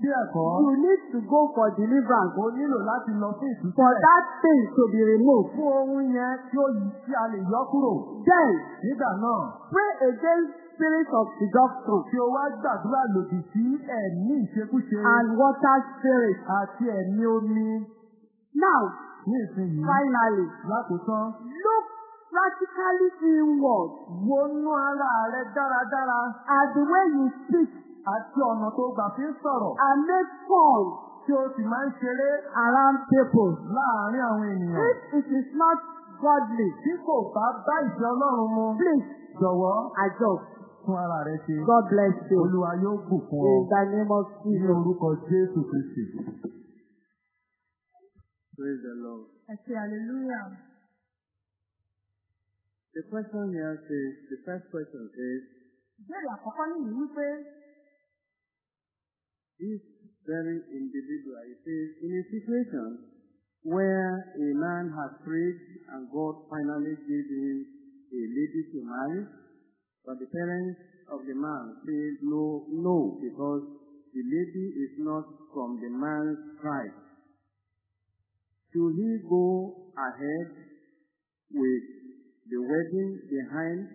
bí ẹ̀kọ́, you need to go for deliverance ó nílò láti lọ sí for ìtúsílẹ̀ that thing to be removed. fún ohun yẹn tí ó yí tí a lè yọ kúrò. Then, Nígbà náà, pray against spirits of seduction tí o wá gbàdúrà lòdì sí ẹ̀mí ìṣekúṣe and water spirits. àti ẹ̀mí omi Now, ní ìsinyìí. finally, Lákòótán, look practically inward wọnú ara rẹ dáradára at the way you speak àti ọ̀nà tó gbà fi ń sọ̀rọ̀ and make fun tí o sì máa ń ṣeré around people. láàárín àwọn ènìyàn. If it is not godly, Tí kò bá bá ìfẹ́ Ọlọ́run mu, please jọ̀wọ́ adjust. fún ara rẹ ṣe. God bless you. Olúwa yóò bùkún ọ In the name of ní orúkọ Jésù Kristi. Praise the Lord. Hallelujah. The question here says, the first question is, Ìbéèrè àkọ́kọ́ nìyí wípé this very individual, says, in a situation where a man has prayed and God finally gave him a lady to marry, but the parents of the man say no, no, because the lady is not from the man's tribe. Should he go ahead with the wedding behind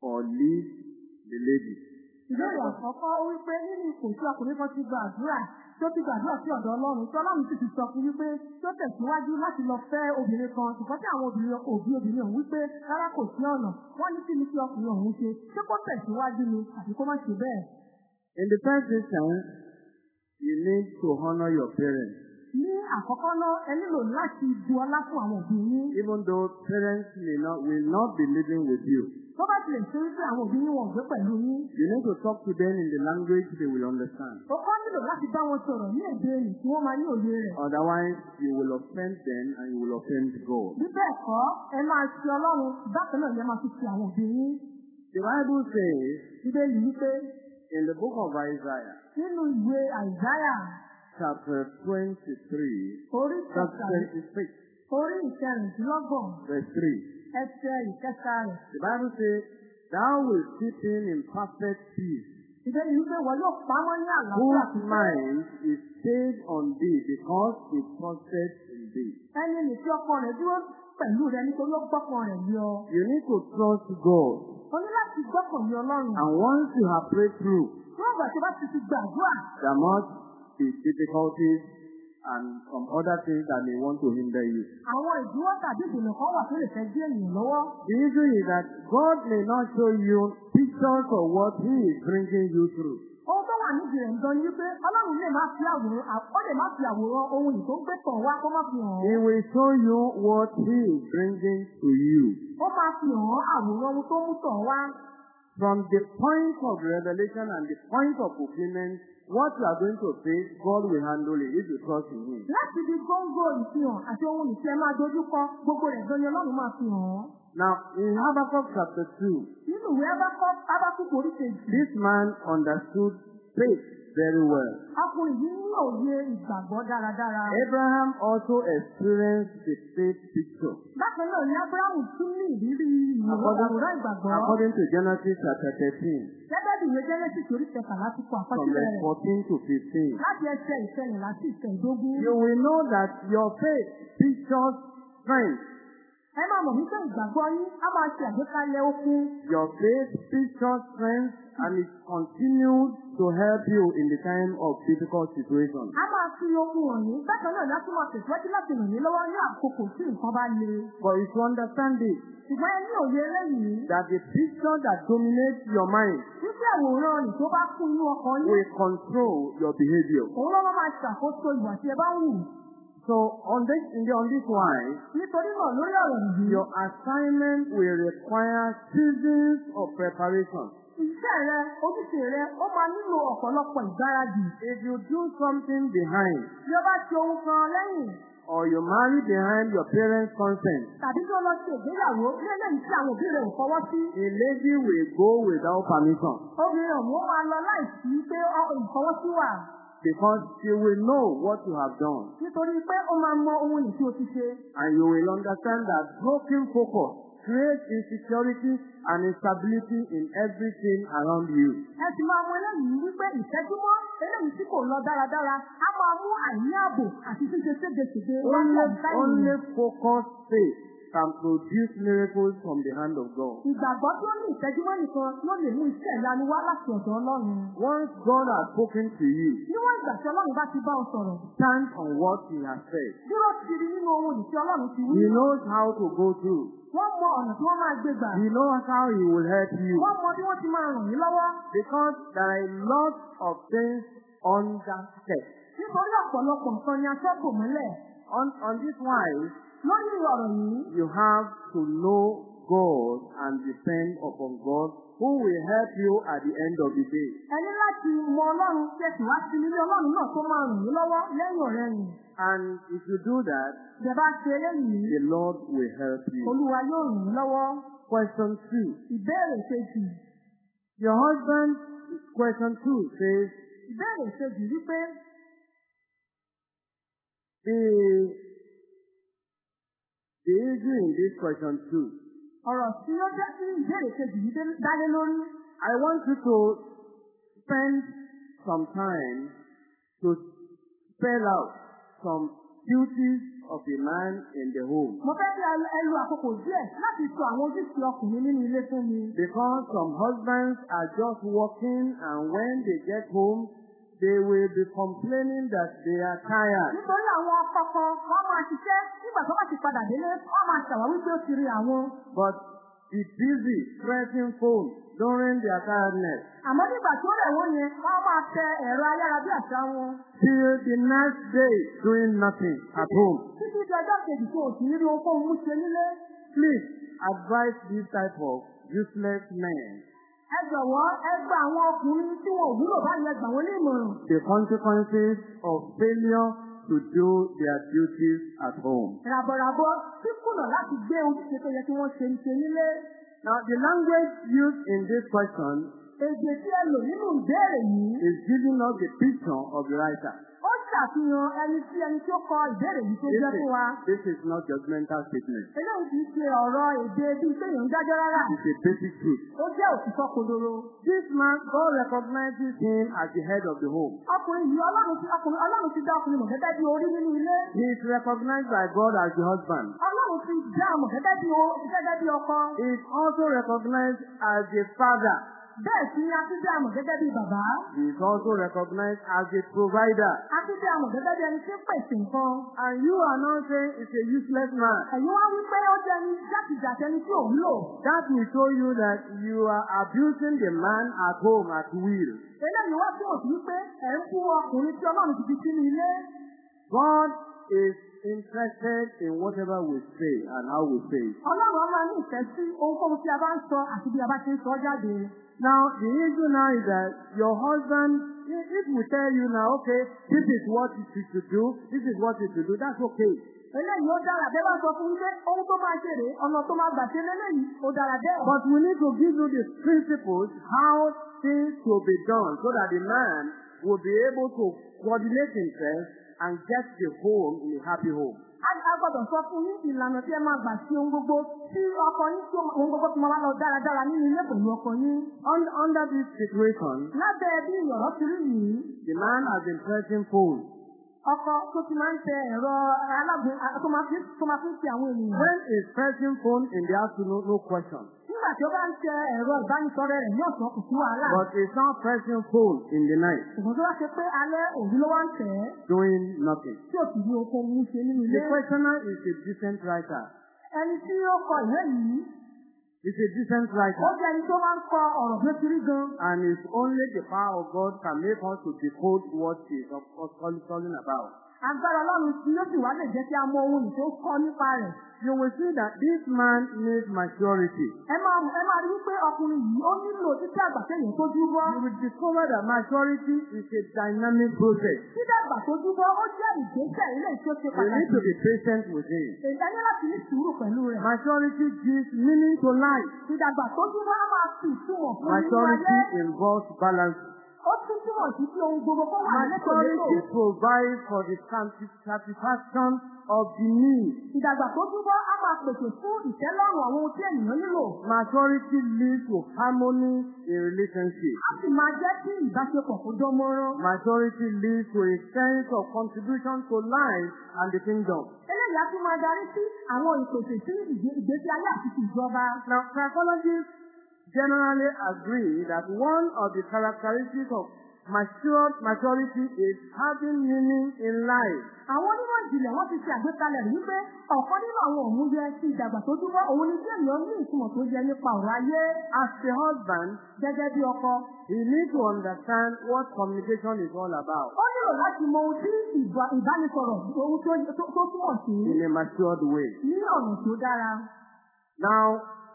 or leave the lady? Ìbéèrè àkọ́kọ́ ó wípé nínú ipò tí ọkùnrin kan ti gba àdúrà tó ti gbàdúrà sí ọ̀dọ̀ Ọlọ́run tí Ọlọ́run sì ti sọ fún wípé tó tẹ̀síwájú láti lọ fẹ́ obìnrin kan ṣùgbọ́n tí àwọn obìnrin òbí obìnrin ọ̀hún wípé rárá kò sí ọ̀nà wọ́n ní kí ni kí ọkùnrin ọ̀hún ṣe ṣé kó tẹ̀síwájú ni àbí kó má ṣe bẹ́ẹ̀. In the first instance, you need to honor your parents. Ní àkọ́kọ́ náà ẹ nílò láti bu ọlá fún àwọn òbí yín even though parents may not will not be living with you. tó bá tilẹ̀ ṣe wípé àwọn òbí yín wọn ò gbé pẹ̀lú yín You need to talk to them in the language they will understand. ó kọ́ nílò láti bá wọn sọ̀rọ̀ ní èdè èyí tí wọ́n máa ní òye rẹ̀ Otherwise, you will offend them and you will offend God. bí bẹ́ẹ̀ kọ́ ẹ máa ṣe Ọlọ́run bákan náà ni ẹ máa fi ṣe àwọn òbí yín The Bible says bíbélì wípé in the book of Isaiah, nínú ìwé àìsáyà chapter 23, orí kẹta 26, orí ìkẹrìndínlọ́gbọ̀n verse 3. ẹsẹ̀ ìkẹta rẹ̀ The Bible says, Thou wilt keep him in perfect peace, ìbéèrè wípé wọ́n yóò pamọ́ ní àlàáfíà whose mind is stayed on thee because he trusted in thee. ẹni nì tí ọkọ rẹ̀ dúró pẹ̀lú rẹ̀ nítorí ó gbọ́kàn rẹ̀ yọ You need to trust God. o ní láti gbọ́kàn ní Ọlọ́run And once you have prayed through, wọ́n gbà tí ó bá ti ti gbàdúrà there must be difficulties and some other things that may want to hinder you. àwọn ìdíwọ́ tàbí ìdènà kan wà tó lè fẹ́ dí ènìyàn lọ́wọ́ The issue is that God may not show you pictures of what He is bringing you through. ohun tó wà nídìí rẹ̀ ń gan ni wípé Ọlọ́run lè má fi àwòrán ó lè má fi àwòrán ohun ìtó ń gbé tàn wá kó má fi hàn He will show you what He is bringing to you. ó máa fi hàn án àwòrán ohun tó mú tàn wá From the point of revelation and the point of fulfillment, what you are going to face, God will handle it if you trust in Him. láti di góńgó ìfihàn àti ohun ìfẹ́ máa dojú kọ gbogbo rẹ̀ gan ni Ọlọ́run máa fi hàn án. Now, in Habakkuk chapter 2, nínú ìwé abákùkù orí kejì this man understood faith very well. ọkùnrin yìí ní òye ìgbàgbọ́ dáradára. Abraham also experienced the faith picture. bákan náà ni Ábúráhámù tún ní ìrírí ìwòrán ìgbàgbọ́. According to Genesis chapter 13, gẹ́gẹ́ bí ìwé Genesis orí kẹtàlá ti kọ from àkọsílẹ̀ verse rẹ̀ 14 to 15, láti ẹsẹ̀ ìkẹrìnlá sí ìkẹẹ̀dógún. you will know that your faith pictures strength. Ẹ máa mọ̀ wípé ìgbàgbọ́ yín á máa ṣe àgbékalẹ̀ okun. Your faith pictures strength and it continues to help you in the time of difficult situations. á máa fi okun hàn yín bákan náà láti máa tẹ̀síwájú láti ràn yín lọ́wọ́ ní àkókò tí nǹkan bá le. If you understand this, ṣùgbọ́n ẹ ní òye eléyìí that the picture that dominates your mind wípé àwòrán rẹ̀ tó bá kún inú ọkàn yín will control your behavior. òun lọ́wọ́ máa ṣàkóso ìwà tí ẹ bá wù. So on this, on this wise, nítorí náà lórí ọ̀rọ̀ yìí your assignment will require seasons of preparation. iṣẹ́ rẹ ojúṣe rẹ ó máa nílò ọ̀pọ̀lọpọ̀ ìgbáradì. If you do something behind, bí ó bá ṣe ohun kan lẹ́yìn or you marry behind your parents' consent, tàbí tí ó lọ ṣe ìgbéyàwó ní eléyìí tí àwọn òbí rẹ̀ ò fọwọ́ sí. the lady will go without permission obìnrin ọ̀hún máa lọ láìsí pé ọ- ìfọwọ́sí wà. Because she will know what you have done nítorí pé ó máa mọ ohun èyí tí o ti ṣe. and you will understand that broken focus creates insecurity and instability in everything around you. ẹ máa mọ eléyìí wípé ìṣẹ́júmọ́ eléyìí tí kò lọ dáradára á máa mú àìní ààbò àti ṣíṣe ségesège Only, only focused faith can produce miracles from the hand of God. Ìgbàgbọ́ tí ó ní ìtẹ́júmọ́ nìkan ló lè mú iṣẹ́ ìyanu wá láti ọ̀dọ̀ Ọlọ́run. Once God has spoken to you, Níwọ̀n ìgbà tí Ọlọ́run bá ti bá ọ sọ̀rọ̀, stand on what He has said. dúró kiri nínú ohun ìṣe Ọlọ́run ti wí. He knows how to go through. Wọ́n mọ ọ̀nà tí wọ́n máa gbé gbà. He knows how He will help you. Wọ́n mọ bí wọ́n ti máa ràn yín lọ́wọ́. Because there are a lot of things under step. Nítorí ọ̀pọ̀lọpọ̀ nǹkan ni aṣọ́ kò mọ́lẹ̀. On, on this wise, Lórí ọ̀rọ̀ yìí, you have to know God and depend upon God who will help you at the end of the day. ẹ ní láti mọ Ọlọ́run tẹ̀sí wá sí ilé Ọlọ́run náà tó máa ràn yín lọ́wọ́ lẹ́yìn ọ̀rẹ́ yìí. And if you do that, Ìjọba ṣe eléyìí, the Lord will help you. Olúwa yóò ràn yín lọ́wọ́. Question two. Ìbéèrè kejì. Your husband, question two says, Ìbéèrè kejì wípé the, the issue in this question two, ọ̀rọ̀ tí ó jẹ́ sí ìbéèrè kejì yìí dálé lórí. I want you to spend some time to spell out some duties of a man in the home. Mo fẹ́ kí ẹ lo àkókò díẹ̀ láti sọ àwọn ojúṣe ọkùnrin nínú ilé fún mi. Because some husbands are just working and when they get home, they will be complaining that they are tired. Nítorí àwọn ọkọ kan, wọ́n máa ṣiṣẹ́ nígbà tó bá ti padà délé, wọ́n máa ṣàwáwí pé ó ti rí àwọn. But be busy pressing phone during their tiredness Àmọ́ nígbà tí ó rẹ̀ wọ́n yẹn, wọ́n máa tẹ ẹ̀rọ ayárabíàṣá wọn. till the next day doing nothing at home. Títí di ọjọ́ kejì tó òsì rí ohunkóhun mú ṣe nílé. Please advise this type of useless men Ẹ jọ̀wọ́ ẹ gba àwọn ọkùnrin tí wọn ò wúlò báyìí ẹ gbà wọ́n ní ìmọ̀ràn. the consequences of failure to do their duties at home. Ràbọ̀ràbọ̀ tí kùnà láti gbé ojúṣe tó yẹ kí wọ́n ṣe ń ṣe nílé. Now, the language used in this question Èdè tí ẹ lò nínú ìbéèrè yìí, is giving us the picture of the writer. ó ṣàfihàn ẹni tí ẹni tí ó kọ ìbéèrè yìí tó This jẹ́ fún wa. is, this is not judgmental statement. Eléyìí kì í ṣe ọ̀rọ̀ èdè bíi téèyàn ń dájọ́ rárá. It's a basic truth. Ó jẹ́ òtítọ́ kodoro. This man, God recognizes him as the head of the home. Ọkùnrin yìí Ọlọ́run ti ọkùnrin Ọlọ́run ti dá ọkùnrin mọ̀ gẹ́gẹ́ bí orí nínú ilé. He is recognized by God as the husband. Ọlọ́run ti dá mọ̀ bí gẹ́gẹ́ bí ọkọ. He is also recognized as the father. Bẹ́ẹ̀ sì ni a gẹ́gẹ́ bí bàbá. He is also recognized as the provider. A gẹ́gẹ́ bí ẹni tí ń pèsè nǹkan. And you are now saying it's a useless man. Ẹ̀yin wá wí pé ó jẹ́ ẹni jákèjádé ẹni tí ò wúlò. That will show you that you are abusing the man at home at will. Eléyìí wá túmọ̀ sí wípé ẹ̀ ń kú ọkùnrin tí Ọlọ́run ti fi sínú ilé. God is interested in whatever we say and how we say it. Ọlọ́run máa ní ìfẹ́ sí ohunkóhun tí a bá ń sọ àti bí a bá ti ń sọ jáde. Now, the issue now is that your husband, if we tell you now, okay, this is what you should do, this is what you should do, that's okay. Eléyìí ó dára bẹ́ẹ̀ bá sọ fún wípé ohun tó máa ṣe rèé ọ̀nà tó máa gbà ṣe lélẹ́yìí ó dára bẹ́ẹ̀. But we need to give you the principles how things will be done so that the man will be able to coordinate himself and get the home in a happy home. A gbọ́dọ̀ sọ fún yín ìlànà tí ẹ máa gbà ṣe ohun gbogbo tí ọkọ yín tí ohun gbogbo tí mo máa lọ dáradára nínú ilé pẹ̀lú ọkọ yín. Un- under this situation, Lábẹ́ bí ìyọ̀rọ̀ ti rí yìí, the man has been pressing phone. ọkọ tó ti máa ń tẹ ẹ̀rọ alágbèé tó máa fi ń pe àwọn ènìyàn. When he's pressing phone in the afternoon, no question. Nígbà tí ó bá ń tẹ ẹ̀rọ ìbánisọ̀rọ̀ rẹ̀ ní ọ̀sán kò sí wàhálà. But he's not pressing phone in the night, Ṣùgbọ́n tó bá ṣe pé alẹ́ òbí ló wá ń tẹ̀ ẹ́ doing nothing. tí ò sì ní mú ṣe nínú The ilé. questioner is a decent writer. Ẹni tí ó kọ ìwé yìí, He's a decent ó writer. jẹ́ ẹni tó máa ń kọ ọ̀rọ̀ bí ó ti rí gan. And it's only the power of God can make us to decode what course calling calling about. Agbára Ọlọ́run tí yóò sì wá lè jẹ́ kí a mọ ohun ìṣó kọ́ nípa rẹ̀. You will see that this man needs maturity. Ẹ máa ẹ máa rí wípé ọkùnrin yìí ó nílò títí àgbà téèyàn tó dúbọ́. You will discover that maturity is a dynamic process. Títí àgbà tó dúbọ́ ó jẹ́ ìgbésẹ̀ ilé tí ó ṣe You need pàtàkì. to be patient with him. Èyí ní láti ní sùúrù pẹ̀lú rẹ̀. Maturity gives meaning to life. Ìdàgbà tó dúbọ́ á máa fi ìtumọ̀ fún nínú Maturity involves balance ó tún túmọ̀ sí kí ohun gbogbo kó wà létòlétò. Maturity provides for the satisf- satisfaction of the need. Ìdàgbàsókè á máa pèsè fún ìtẹ́lọ́rùn àwọn ohun tí ènìyàn nílò. Maturity leads to harmony in relationship. Á sì máa jẹ́ kí ìbáṣepọ̀ kó dán mọ́rán. Maturity leads to a sense of contribution to life and the kingdom. Eléyìí á tún máa darí sí àwọn ìpèsè sí ìgbé- ìgbésí ayé àti ti ìjọba. Now, psychologists generally agree that one of the characteristics of mature maturity is having meaning in life. Àwọn onímọ̀ ìjìnlẹ̀ wọ́n ti ṣe àgbékalẹ̀ wípé ọ̀kan nínú àwọn òmùyẹ ti ìdàgbàsókè wá òun ni kí ènìyàn ní ìtumọ̀ tó yẹ nípa ọ̀rọ̀ ayé As a husband, gẹ́gẹ́ bí ọkọ. he needs to understand what communication is all about Ó nílò láti mọ ohun tí ìbá- ìbánisọ̀rọ̀ ohun tó tó- tó túmọ̀ sí in a matured way. ní ọ̀nà tó dára. Now,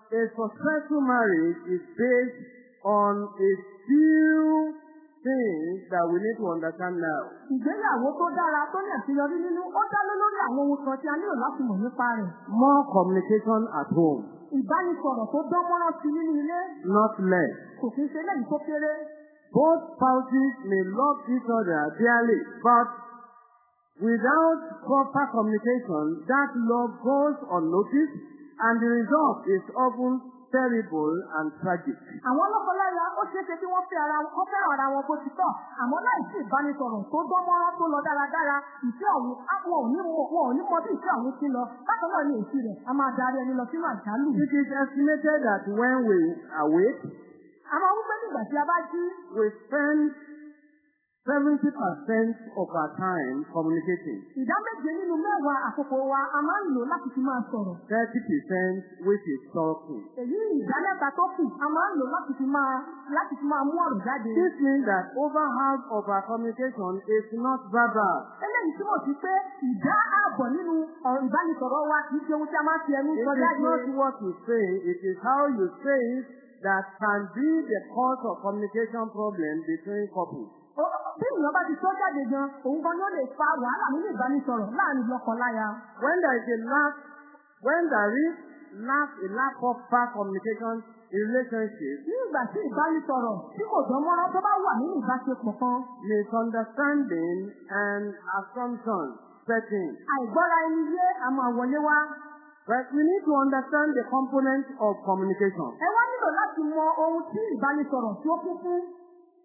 a successful marriage is based on a few things that we need to understand now. Ìgbéyàwó tó dára tó ní àṣeyọrí nínú ó dá lé lórí àwọn ohun kan tí a nílò láti mọ̀ nípa rẹ̀. More communication at home, Ìbánisọ̀rọ̀ tó dán mọ́rán sí nínú ilé not less. kò kí ń ṣe lẹ́yìn tó kéré. Both spouses may love each other dearly, but without proper communication, that love goes unnoticed, and the result is often terrible and tragic. Àwọn lọ́kọláya ó ṣeé ṣe kí wọ́n fẹ́ ara wọn fẹ́ràn ara wọn bó ti tọ́. Àmọ́ láìsí ìbánisọ̀rọ̀ tó dán mọ́rán tó lọ dáradára, ìfẹ́ ọ̀hún àwọn ò ní wọn ò ní mọ bí ìfẹ́ ọ̀hún ti lọ. Bákan náà ni èsì rẹ̀ a máa darí ẹni lọ sínú àjálù. It is estimated that when we awake, Àmọ́ wípé nígbà tí a bá jí, we spend 70% of our time communicating, ìdá méje nínú mẹ́wàá àkókò wa a máa ń lò láti fi máa sọ̀rọ̀. 30% which is talking. Èyí ìdá mẹ́ta tó kù a máa ń lò láti fi máa láti fi máa mú ọ̀rọ̀ jáde. This means that over half of our communication is not verbal. Eléyìí túmọ̀ sí pé ìdá ààbọ̀ nínú ọ̀rọ̀ ìbánisọ̀rọ̀ wa kì í ṣe ohun tí a máa fi ẹnu It sọ is jáde. not what you say, it is how you say it that can be the cause of communication problem between couples. Bí ènìyàn bá ti sọ jáde gan, òun gan ni lè fa wàhálà nínú ìbánisọ̀rọ̀ láàárín lọ́kọ-láya. When there is a lack, when there is lack, a lack of fair communication in relationships, Ní ìgbà tí ìbánisọ̀rọ̀ tí kò dán mọ́rán tó bá wà nínú ìbáṣepọ̀ kan, misunderstanding and assumptions set in. àìgbọ́ra ẹni yé a máa wọlé wá. But we need to understand the components of communication. Ẹ wá nílò láti mọ ohun tí ìbánisọ̀rọ̀ tí ó kún fún.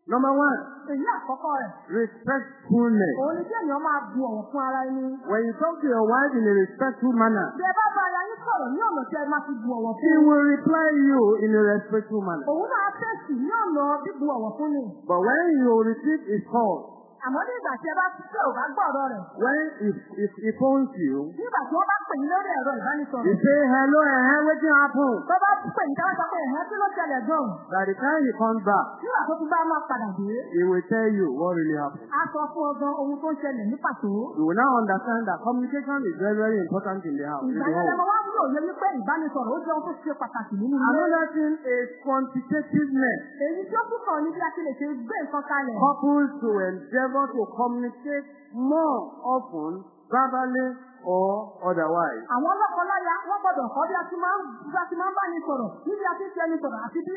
Number one, Èyí àkọ́kọ́ rẹ̀. respectfulness. Òun ni kí ènìyàn máa bu ọ̀wọ̀ fún ara ẹni. When you talk to your wife in a respectful manner, Bí ẹ bá bá ara yín sọ̀rọ̀ ní ọ̀nà tí ẹ máa fi bu ọ̀wọ̀ she fún. will reply you in a respectful manner. Òun náà fèsì ní ọ̀nà bíbu ọ̀wọ̀ fún ni. But when you repeat his call, Àmọ́ ní ìgbà tí ẹ bá tí ò bá gbọ́ ọ̀rọ̀ rẹ̀. when if, if he phones you, Nígbà tí wọ́n bá pè yín lórí ẹ̀rọ ìbánisọ̀rọ̀. you say, hello, eh, wetin happen? Tó bá pè yín dáwọ́ sọ pé ẹ̀hẹ́ kí ló ṣẹlẹ̀ gan? By the time he comes back, Nígbà tó tún bá máa padà dé, he will tell you what really happened. á sọ fún ọgbọ́n ohun tó ń ṣẹlẹ̀ ní pàtó. You will now understand that communication is very, very important in the house. In Ìgbà the yẹn lọ́mọ home. wá wúlò yẹ wípé ìbánisọ̀rọ̀ ó jẹ́ ohun tó ṣe pàtàkì nínú ilé. Another thing is quantitativeness. Èyí tí ó tún kàn ní bí a ti lè ṣe gbé nǹkan kalẹ̀. Couples to endeavor to communicate more often, verbally or otherwise. Àwọn ọlọ́kọláya wọ́n gbọ́dọ̀ kọ́ bí a ti máa ń bí a ti máa ń bá ní sọ̀rọ̀ níbi a ti ẹni sọ̀rọ̀ àti bí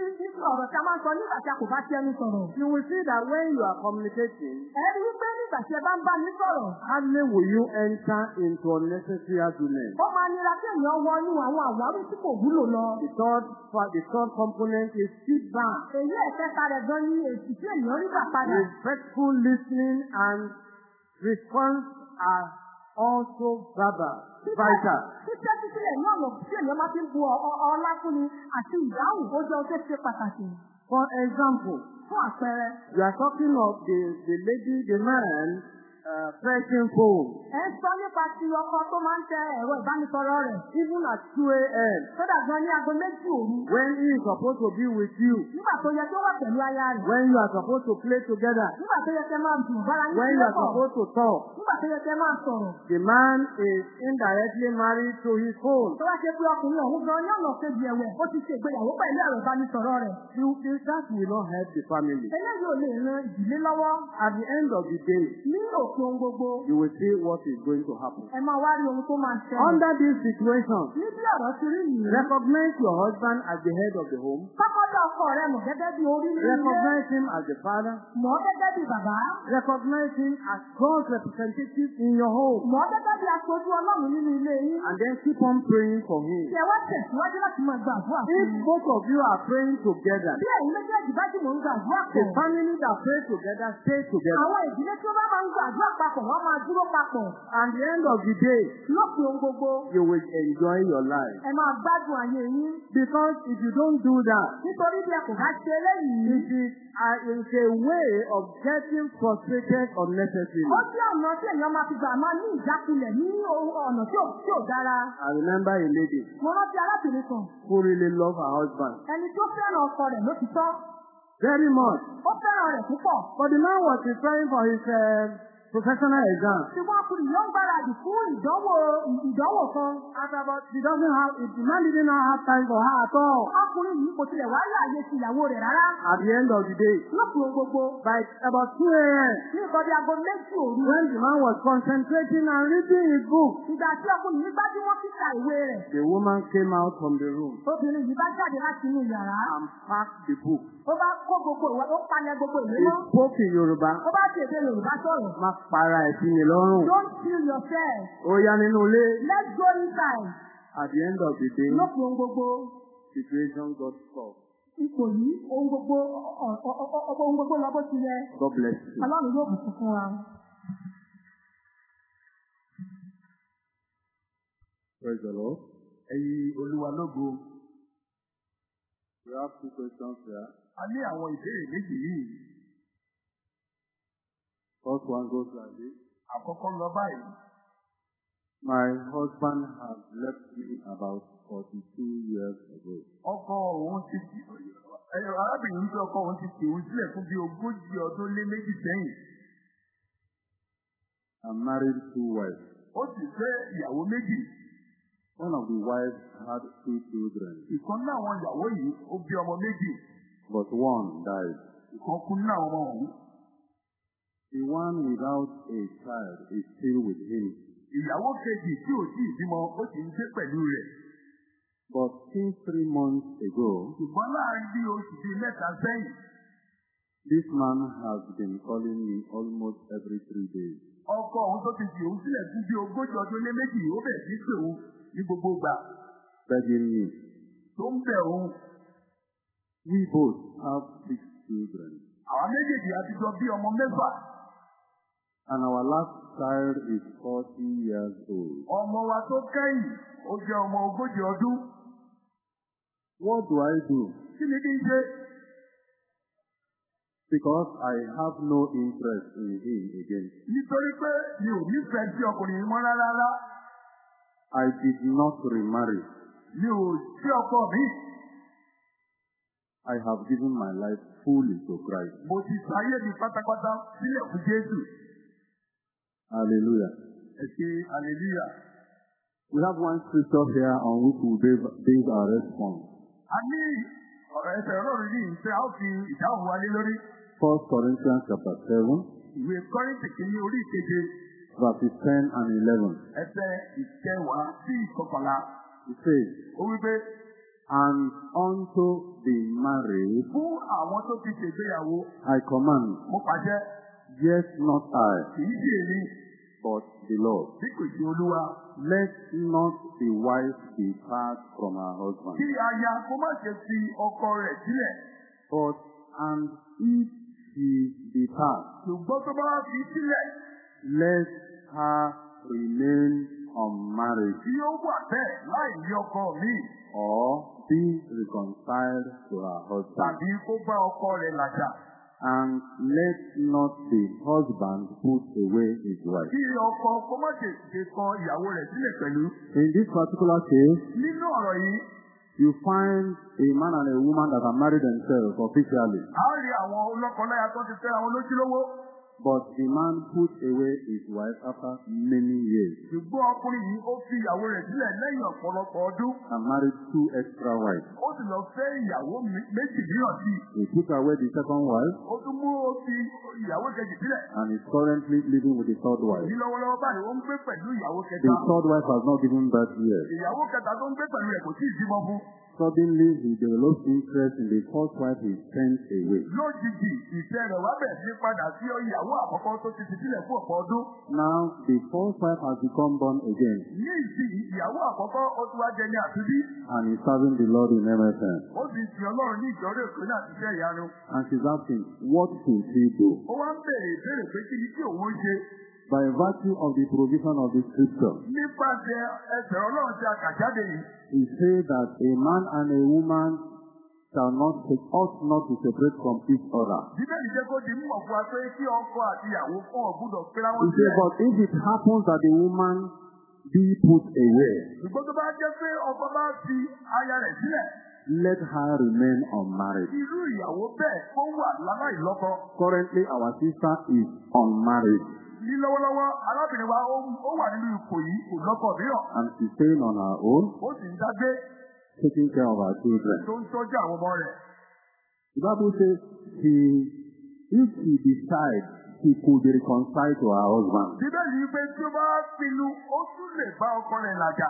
ọ̀rọ̀ tí a máa ń sọ nígbà tí a kò bá ti ẹni sọ̀rọ̀. You will see that when you are communicating, Ẹ rí wípé nígbà tí ẹ bá ń bá ní sọ̀rọ̀, hardly will you enter into unnecessary arguments. ó máa nira kí èèyàn wọnú àwọn àwárí tí kò wúlò lọ. The third, the third component is feedback. Èyí ẹ̀kẹta rẹ̀ gan ni èsì tí èèyàn rí gbà padà. Respectful listening and response are also verbal, vital. Títẹ́ títílẹ̀ ní ọ̀nà tí èèyàn máa fi ń bu ọlá fún ni àti ìdáhùn ó jẹ́ tó ṣe pàtàkì. For example, Fún àpẹẹrẹ, you are talking of the, the lady, the man, uh, pressing phone, ẹ sọ nípa ti ọkọ tó máa ń tẹ ẹ̀rọ ìbánisọ̀rọ̀ rẹ̀. even at 2 a.m., Kódà gan ní aago méjì òru. when he is supposed to be with you, Nígbà tó yẹ kí ó wà pẹ̀lú aya rẹ̀. when you are supposed to play together, Nígbà tó yẹ kí ẹ máa dùn bára yín when sí you are supposed to talk, Nígbà tó yẹ kẹ́ máa sọ̀rọ̀. The man is indirectly married to his phone. Tó ṣe pé ọkùnrin ọ̀hún gan ní ọ̀nà kejì ẹ̀wẹ̀, ó ti ṣe ìgbéyàwó pẹ̀lú ẹ̀rọ ìbánisọ̀rọ̀ rẹ̀. You, you, that will not help the family. Eléyìí ò lè ran ìdílé lọ́wọ́. At the end of the day, Ní òkè ohun gbogbo, you will see what is going to happen. ẹ máa wá rí ohun tó máa ṣẹlẹ̀. Under this situation, Níbi ọ̀rọ̀ ti rí yìí, recognize your husband as the head of the home. kọ́kọ́dọ̀ ọkọ rẹ̀ mọ̀ gẹ́gẹ́ bí orí nínú ilé. Recognize him as the father. Mọ̀ gẹ́gẹ́ bí bàbá. Recognize him as God's representative in your home. Mọ̀ gẹ́gẹ́ bí aṣojú Ọlọ́run nínú ilé yín. And then keep on praying for him. Ṣé wá tẹ̀síwájú láti máa gba àdúrà fún If mi? both of you are praying together, Bí ẹ̀yin méjèèjì bá jùmọ̀ ń gba àdúrà the pọ̀. family that pray together stay together. Àwọn ìdílé tí ó bá máa ń gba àdúrà papọ̀, wọ́n máa dúró papọ̀. At the end of the day, Lópin ohun gbogbo, you will enjoy your life. ẹ máa gbádùn ayé yín. Because if you don't do that, Nítorí bí ẹ kò bá ṣe eléyìí, it is a, it's a way of getting frustrated unnecessarily. ó jẹ́ ọ̀nà tí èèyàn máa fi gbà máa ní ìjákulẹ̀ ní ọ̀nà tí ò tí ò dára. I remember a lady Mo rántí arábìnrin kan, who really loved her husband ẹni tó fẹ́ràn ọkọ rẹ̀ lótìtọ́, very much. ó fẹ́ràn rẹ̀ púpọ̀. But the man was preparing for his uh, professional exam. Ṣùgbọ́n ọkùnrin yóò gbáradì fún ìdánwò ìdánwò kan. About she doesn't have, the man didn't have time for her at all. Ọkùnrin yìí kò tilẹ̀ wá láàyè ti ìyàwó rẹ̀ rárá. At the end of the day, ohun gbogbo, by about 2 a.m., ní nǹkan bí aago méjì òru. when the man was concentrating and reading his book, Ìgbà tí ọkùnrin yìí gbájú wọn kíka ìwé rẹ̀. the woman came out from the room Obìnrin yìí bá jáde láti inú yàrá. and packed the book. Ó bá kó gbogbo ìwé, ó palẹ̀ gbogbo ìwé He mọ́. spoke in Yoruba. Ó bá fi èdè Yorùbá sọ̀rọ̀. Para ẹ̀ sí mi lọ́rùn. Don't kill yourself. Ó yá nínú ilé. Let's go inside. At the end of the day, Lópin ohun gbogbo, situation got solved. ipò yìí, ohun gbogbo, ohun gbogbo lọ bó ti yẹ. God bless you. Ọlọ́run yóò bùkún fún wa. Praise the Lord. Ẹyin Olúwa lógo. We have two questions here. A ní àwọn ìbéèrè méjì yìí. First one goes like this. Àkọ́kọ́ lọ báyìí. My husband has left me about 42 years ago. Ọkọ òun ti fi ẹyọ arábìnrin pé ọkọ òun ti òun sílẹ̀ fún bí ogójì ọdún lé méjì sẹ́yìn. I'm married two wives. Ó sì fẹ́ ìyàwó méjì. One of the wives had two children, Ìkan náà àwọn ìyàwó yìí ó bí ọmọ méjì. but one died. Ìkan kú náà ọmọ òun. The one without a child is still with him. Ìyàwó kejì tí ò tí ì bímọ ó sì ń gbé pẹ̀lú rẹ̀. But since three months ago, Ṣùgbọ́n láàárín bí oṣù bíi mẹ́ta sẹ́yìn, this man has been calling me almost every three days. ọkọ òun tó ti fi òun sílẹ̀ fún bí ogójì ọdún lé méjì ó bẹ̀ sí pé òun ní gbogbo ìgbà begging me. tó ń bẹ̀ òun. We both have six children, Àwọn méjèèjì àti jọ bí ọmọ mẹ́fà. And our last child is 40 years old. Ọmọ wa tó kẹ́yìn ó jẹ́ ọmọ ogójì ọdún. What do I do? Kí ni kí n ṣe? Because I have no interest in him again. Nítorí pé mi ò nífẹ̀ẹ́ sí ọkùnrin mọ́ rárá. I did not remarry. Mi ò sí ọkọ mi. I have given my life fully to Christ. Mo ti sáyé mi pátápátá sílẹ̀ fún Jésù. Hallelujah. Hallelujah. We have one scripture here on which we base, base our response. A ní ọ̀rọ̀ ẹsẹ̀ ọlọ́run yìí ṣe a ó fi ìdáhùn wa lé lórí. 1 Corinthians chapter 7, Ìwé Kọ́ríńtì kìíní orí ìkeje verses 10 and 11. ẹsẹ̀ ìkẹwàá sí ìkọkànlá. It says, Ó wí pé And unto the married fún àwọn tó ti ṣègbéyàwó I command, mo pàṣẹ yes, not I, kìí ṣe èmi but the Lord. bí kò sí olúwa. Let not the wife depart from her husband. Kí aya kó má ṣe fi ọkọ rẹ̀ sílẹ̀. But and if she depart, Ṣùgbọ́n tó bá fi sílẹ̀ let her remain unmarried tí ó wà bẹ́ẹ̀ láì ní ọkọ mi or be reconciled to her husband. tàbí kó bá ọkọ rẹ̀ làjà. And let not the husband put away his wife. Kí ọkọ kó má ṣe kọ ìyàwó rẹ̀ sílẹ̀ pẹ̀lú. In this particular case, Nínú ọ̀rọ̀ yìí, you find a man and a woman that have married themselves officially. a rí àwọn ọlọ́kọláya tó ti fẹ́ àwọn lójúlówó. But the man put away his wife after many years. Ṣùgbọ́n ọkùnrin yìí ó fi ìyàwó rẹ̀ sílẹ̀ lẹ́yìn ọ̀pọ̀lọpọ̀ ọdún. And married two extra wives. ó sì lọ fẹ́ ìyàwó méjì mìíràn sí He put away the second wife. Ó tún mú ó fi ìyàwó kejì sílẹ̀. And is currently living with the third wife. ní lọ́wọ́lọ́wọ́ báyìí ó ń gbé pẹ̀lú ìyàwó The kẹta third wife has not given birth yet. ìyàwó kẹta tó ń gbé pẹ̀lú rẹ̀ kò tí ì bímọ fún Suddenly, he develops interest in the first wife he sent away. lójijì ìfẹ́ rẹ̀ wá bẹ̀rẹ̀ sí padà sí ìyàwó àkọ́kọ́ tó ti fi sílẹ̀ fún ọ̀pọ̀ ọdún Now, the first wife has become born again ní ìsìn ìyàwó àkọ́kọ́ ó tún wá jẹ ní àtúndí and is serving the Lord in MSN. ó ń sin ọlọ́run ní ìjọ́rò èkó ní àtijọ́ ìyanu And she's asking, what should she do? ó wá ń bèèrè ìbéèrè pé kí ni kí òun ṣe By virtue of the provision of the scripture, nípasẹ̀ ẹsẹ̀ ọlọ́run tí a kà jáde yìí he said that a man and a woman shall not ought not to separate from each other. bíbélì jẹ́ kó di mímọ̀ fún wa pé kí ọkọ àti ìyàwó fún ọ̀gbúdọ̀ péra He wọn said, sílẹ̀ but if it happens that the woman be put away, ṣùgbọ́n tó bá jẹ́ pé ọkọ bá fi aya rẹ̀ sílẹ̀ let her remain unmarried. irú ìyàwó bẹ́ẹ̀ kó wà láláìlọ́kọ Currently, our sister is unmarried ní lọ́wọ́lọ́wọ́ arábìnrin wa ó- wà nínú ipò yìí kò lọ́kọ mìíràn. And she's staying on her own, ó sì ń dágbé. Taking care of her children. tó ń tọ́jú àwọn ọmọ rẹ̀. The Bible says she, if she decides she could be reconciled to her husband, bíbélì yìí pé tí ó bá pinnu ó tún lè bá ọkọ rẹ̀ làjà.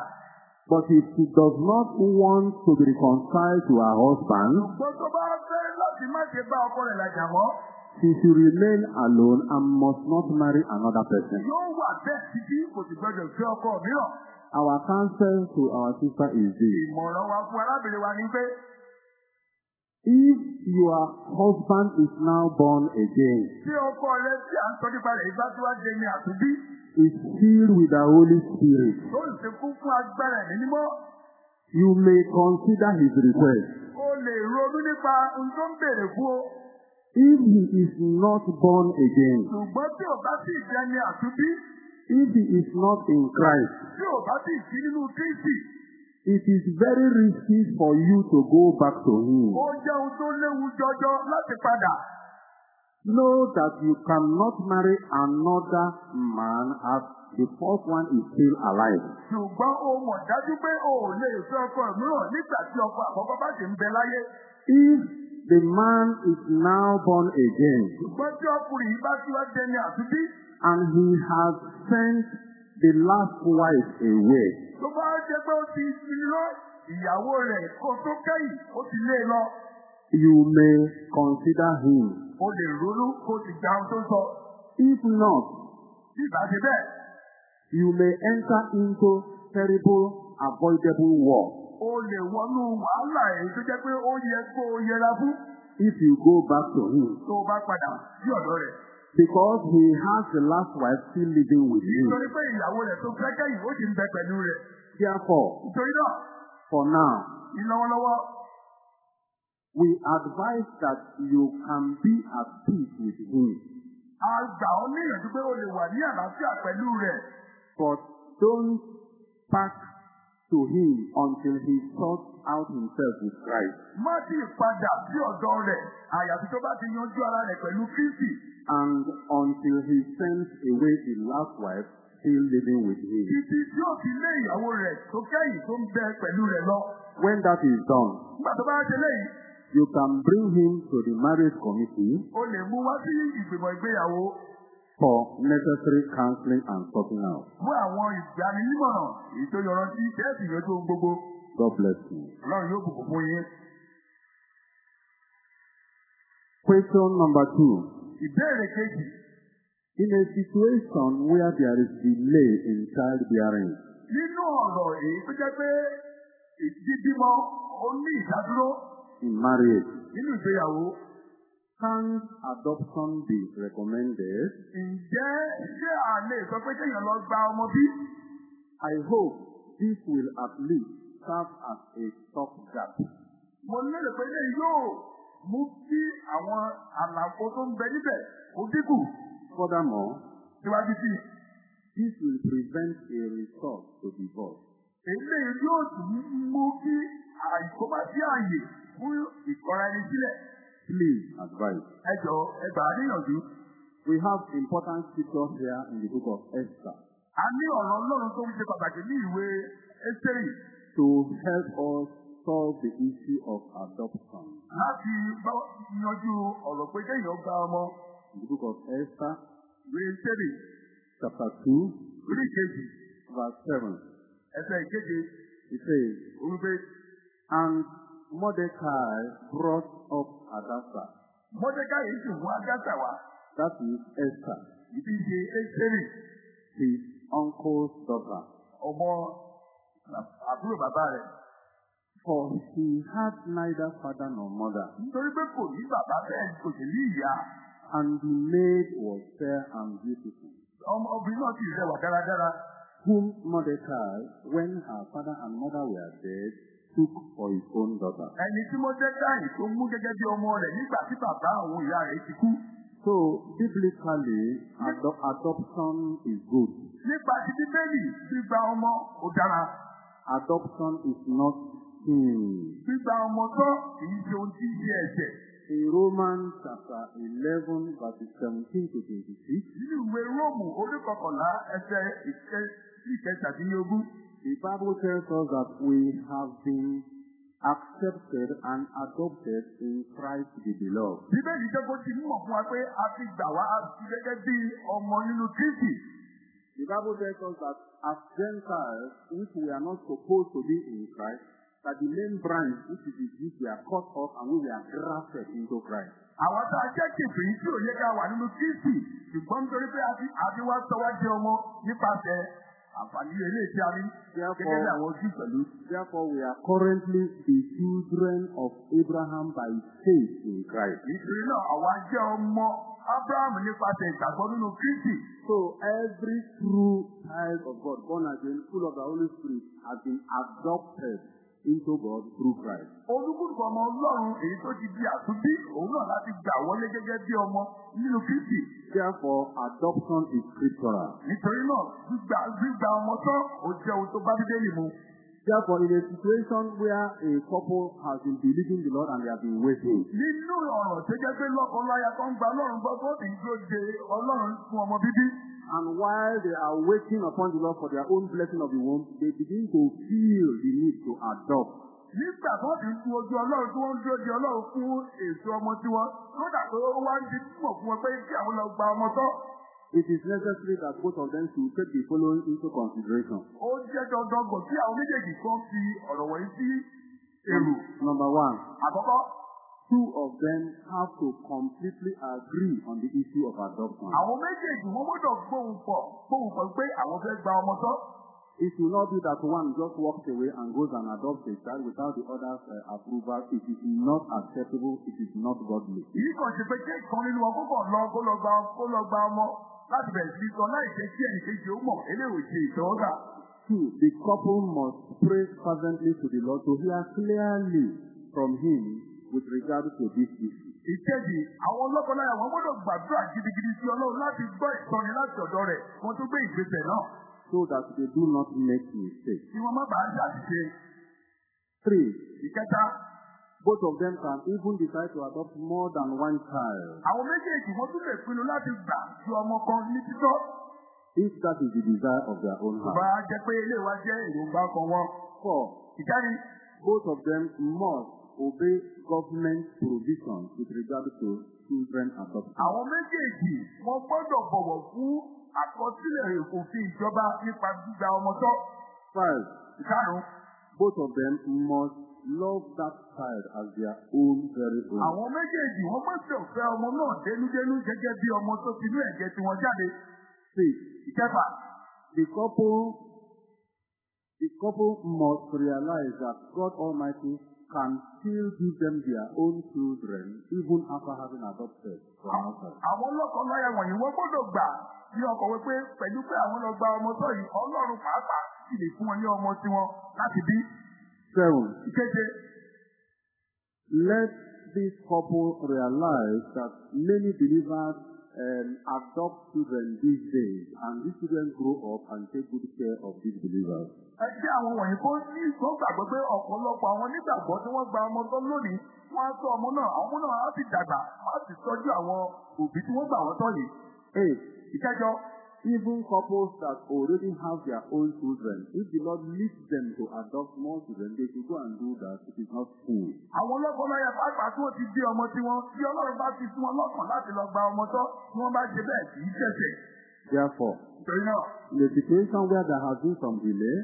But if she does not want to be reconciled to her husband, ṣùgbọ́n tó bá fẹ́ láti má ṣe bá ọkọ rẹ̀ làjà mọ́ she should remain alone and must not marry another person. yóò wà bẹ́ẹ̀ títí kò sì gbọdọ̀ fẹ́ ọkọ mìíràn Our counsel to our sister is this. ìmọ̀ràn wa fún arábìnrin wa ni pé If your husband is now born again, tí ọkọ rẹ tí à ń sọ nípa rẹ̀ ìgbà tí wàá jẹ ní àtúndí is filled with the Holy Spirit, tó ń ṣe kún fún agbára ẹ̀mí mímọ́ you may consider his request. ó lè ronú nípa ohun tó ń béèrè fún o If he is not born again, ṣùgbọ́n tí ò bá sì jẹ ní àtúndí if he is not in Christ, tí ò bá sì sí nínú kristi it is very risky for you to go back to him. ó jẹ́ ohun tó léwu jọjọ láti padà Know that you cannot marry another man as the first one is still alive. ṣùgbọ́n o mọ̀ dájú pé o ò lè fẹ́ ọkọ mìíràn nígbà tí ọkọ àkọ́kọ́ bá sì ń bẹ láyé If the man is now born again. Ṣùgbọ́n tí ọkùnrin yìí bá tí wá jẹ ní àtúndí and he has sent the last wife away, tó bá jẹ́ pé ó ti fi lọ ìyàwó rẹ̀ kó tó kẹ́yìn ó ti lé e lọ. You may consider him. o lè ronú kó o sì gba ohun tó sọ. If not, bí ìgbà ṣe bẹ́ẹ̀. you may enter into terrible, avoidable war o lè wọnú wàhálà èyí tó jẹ́ pé ó yẹ kó o yẹra fún. If you go back to him. Tó o bá padà sí ọ̀dọ̀ rẹ̀. Because he has the last wife still living with you. nítorí pé ìyàwó rẹ̀ tó fẹ́ kẹ́yìn ó sì ń bẹ pẹ̀lú rẹ̀. Therefore, nítorí náà for now, ní lọ́wọ́lọ́wọ́ we advise that you can be at peace with him, a gbà ọ́ níyànjú pé o lè wà ní àlàáfíà pẹ̀lú rẹ̀. But don't back to him until he sorts out himself with Christ. má sì padà sí ọ̀dọ̀ rẹ̀. Àyàfi tó bá ti yanjú ara rẹ̀ pẹ̀lú kristi. And until he sends away the last wife still living with him. títí tí ó fi lé ìyàwó rẹ̀ tó kẹ́yìn tó ń bẹ pẹ̀lú rẹ̀ lọ. When that is done, nígbà tó bá ṣe léyìí you can bring him to the marriage committee. o lè mú wá sí ìgbìmọ̀ ìgbéyàwó for necessary counseling and sorting out. fún àwọn ìgbaninímọ̀ràn èyí tó yọrantí tẹ́ẹ̀sì yanjú ohun gbogbo God bless you. ọlọ́run yóò bùkún fún yín. Question number two. ìbéèrè kejì In a situation where there is delay in childbearing, nínú ọ̀rọ̀ èyí tó jẹ́ pé ìdíbímọ ó ní ìdádúró in marriage, nínú ìgbéyàwó can adoption be recommended? ǹjẹ́ ṣé à lè sọ pé kéèyàn lọ gba ọmọ bí? I hope this will at least serve as a stopgap. mo lérò pé lè yóò mú kí àwọn àlàfo tó ń bẹ níbẹ̀ kó dínkù Furthermore, síwájú sí i. this will prevent a resort to divorce. eléyìí yóò tún mú kí àìkóbá sí àyè fún ìkọra ẹni sílẹ̀. Please. Advise. ẹ jọ ẹ gbà á níyànjú. We have important scriptures here in the book of Esther. A ní ọ̀rọ̀ Ọlọ́run tó ń ṣe pàtàkì ní ìwé Ẹ́sítérì to help us solve the issue of adoption. láti bá yanjú ọ̀rọ̀ pé kéèyàn gba ọmọ. In the book of Esther, ìwé Ẹ́sítérì chapter 2, orí ìkejì verse 7, ẹsẹ̀ ìkeje. It says, wípé And Mordecai brought up Hadassah, Mọ́dékáì sì mú wá that is Esther, ìdí ṣe Ẹ́sítérì his uncle's daughter, ọmọ àbúrò bàbá rẹ̀. For he had neither father nor mother, nítorí pé kò ní bàbá bẹ́ẹ̀ kò sì ní ìyá. And the maid was fair and beautiful, ọmọ obìnrin náà sì rẹwà dáradára. Whom Mordecai, when her father and mother were dead, took for his own daughter. ẹni tí Mọ́dékáì tó mú gẹ́gẹ́ bí ọmọ rẹ̀ nígbà tí bàbá àwọn ìyá rẹ̀ ti kú So, biblically, ado- adoption is good. nípa ti bíbélì gbígba ọmọ ò dára Adoption is not sin. gbígba ọmọ tó kìí ṣe ohun tí ṣe ẹ̀ṣẹ̀ In Romans chapter 11, verses 17 to 26, nínú ìwé Róòmù orí kọkànlá ẹsẹ̀ ìkẹtàdínlógún the Bible tells us that we have been accepted and adopted in Christ the beloved. bíbélì jẹ́ kó ti mọ̀ fún wa pé a ti gbà wá gẹ́gẹ́ bí ọmọ nínú Kristi The Bible tells us that as Gentiles, which we are not supposed to be in Christ, that the main branch, which is the Jews, we are cut off and we were grafted into Christ. àwọn tá a jẹ́ kèfèrí tí ò yẹ ká wà nínú Kristi ṣùgbọ́n nítorí pé a ti wá sọ wá jẹ ọmọ nípasẹ̀ àǹfààní ilé tí a ní gẹ́gẹ́ bí àwọn ojú pẹ̀lú. Therefore, we are currently the children of Abraham by faith in Christ. nítorí náà àwa jẹ́ ọmọ Ábúráhámù nípasẹ̀ ìgbàgbọ́ nínú Kristi. So every true child of God, born again, full of the Holy Spirit, has been adopted into God through Christ. olúkúlùkù ọmọ Ọlọ́run èyí tó ti di àtúndí òun náà láti gbà wọlé gẹ́gẹ́ bí ọmọ nínú Kristi. Therefore, adoption is scriptural. nítorí náà gbígba gbígba ọmọ tán ó jẹ́ ohun tó bá Bíbélì mu. Therefore, in a situation where a couple has been believing the Lord and they have been waiting, nínú ọ̀rọ̀ tó jẹ́ pé lọ́kọláya tó ń gba Ọlọ́run gbọ́ tó ti ń dúró de Ọlọ́run fún ọmọ bíbí. And while they are waiting upon the Lord for their own blessing of the womb, they begin to feel the need to adopt. nígbà tó ti tu ojú Ọlọ́run tí wọ́n ń dúró de Ọlọ́run fún èso ọmọ tiwọn lódà tó wá ń di túmọ̀ fún wọn pé kí àwọn lọ gba ọmọ tán. It is necessary that both of them should take the following into consideration. ó jẹ́ dandan gbọ̀n tí àwọn méjèèjì kan fi ọ̀rọ̀ wọ̀nyí sí èrò. Number one, àkọ́kọ́ two of them have to completely agree on the issue of adoption. àwọn méjèèjì wọ́n gbọ́dọ̀ gbóhùn pọ̀ gbóhùn pọ̀ pé àwọn fẹ́ gba ọmọ tán. It should not be that one just walks away and goes and adopts a child without the other's uh, approval. It is not acceptable. It is not godly. èyí kàn ṣe pé kí ìkan nínú wọn kókò lọ kó lọ gba kó lọ gba ọmọ láti bẹ̀rẹ̀ sí sọ láì jẹ́ kí ẹnìkejì ó mọ̀ eléwòé ṣe ìtọ́wọ́gbà. Two, the couple must pray fervently to the Lord to hear clearly from Him with regard to this issue. ìkejì àwọn lọ́kọláya wọn gbọ́dọ̀ gbàdúrà gidigidi sí Ọlọ́run láti gbọ́ ìtọ́ni láti ọ̀dọ̀ rẹ̀ wọn tó gbé ìgbésẹ̀ náà so that they do not make mistakes. kí wọ́n má bàa ṣàṣìṣe. Three, ìkẹta both of them can even decide to adopt more than one child àwọn méjèèjì wọ́n tún lè pinnu láti gbà ju ọmọ kan ní títọ́. if that is the desire of their own tó bá heart. jẹ́ pé ilé wa jẹ́ èròǹgbà kan wọn. Four, ìkẹrin both of them must obey government provisions with regard to children adoption. àwọn méjèèjì wọ́n gbọ́dọ̀ bọ̀wọ̀ fún àkọsílẹ̀ òfin ìjọba nípa gbígba ọmọ tọ́. Five, ìkarùn-ún both of them must love that child as their own very own. àwọn méjèèjì wọ́n gbọ́dọ̀ fẹ́ ọmọ náà dénúdénú gẹ́gẹ́ bí ọmọ tó ti inú ẹ̀jẹ̀ tí wọ́n jáde. Six, ìkẹfà the couple, the couple must realize that God Almighty can still give them their own children even after having adopted from outside. àwọn lọ́kọ̀ọ́láyà wọ̀nyí wọ́n gbọ́dọ̀ gbà ní ọkọ̀ wípé pẹ̀lú pé àwọn lọ gba ọmọ tọ́ yìí ọlọ́run pàápàá sì lè fún wọn ní ọmọ tiwọn láti bí. Seven, ìkeje let this couple realize that many believers um, adopt children these days and these children grow up and take good care of these believers. ẹgbẹ́ àwọn wọ̀nyí kó ní ìgbọ́n gbàgbọ́ pé ọ̀pọ̀lọpọ̀ àwọn onígbàgbọ́ tí wọ́n gba ọmọ tọ́ lónìí wọ́n á tọ́ ọmọ náà àwọn ọmọ náà á sì dàgbà á sì tọ́jú àwọn òbí tí wọ́n gbà wọ́n tọ́ yìí. Ìkẹjọ, even couples that already have their own children, if the Lord leads them to adopt more children, they should go and do that. It is not fool. àwọn ọlọ́kọ̀ọ́lọ́yẹ pàápàá tí wọ́n ti bí ọmọ tí wọ́n tí ọlọ́run bá fi fún wọn lọ́kàn láti lọ gba ọmọ tọ́ tí wọ́n bá ṣe bẹ́ẹ̀ kì í ṣẹ̀ṣẹ̀. Therefore, in a situation where there has been some delay,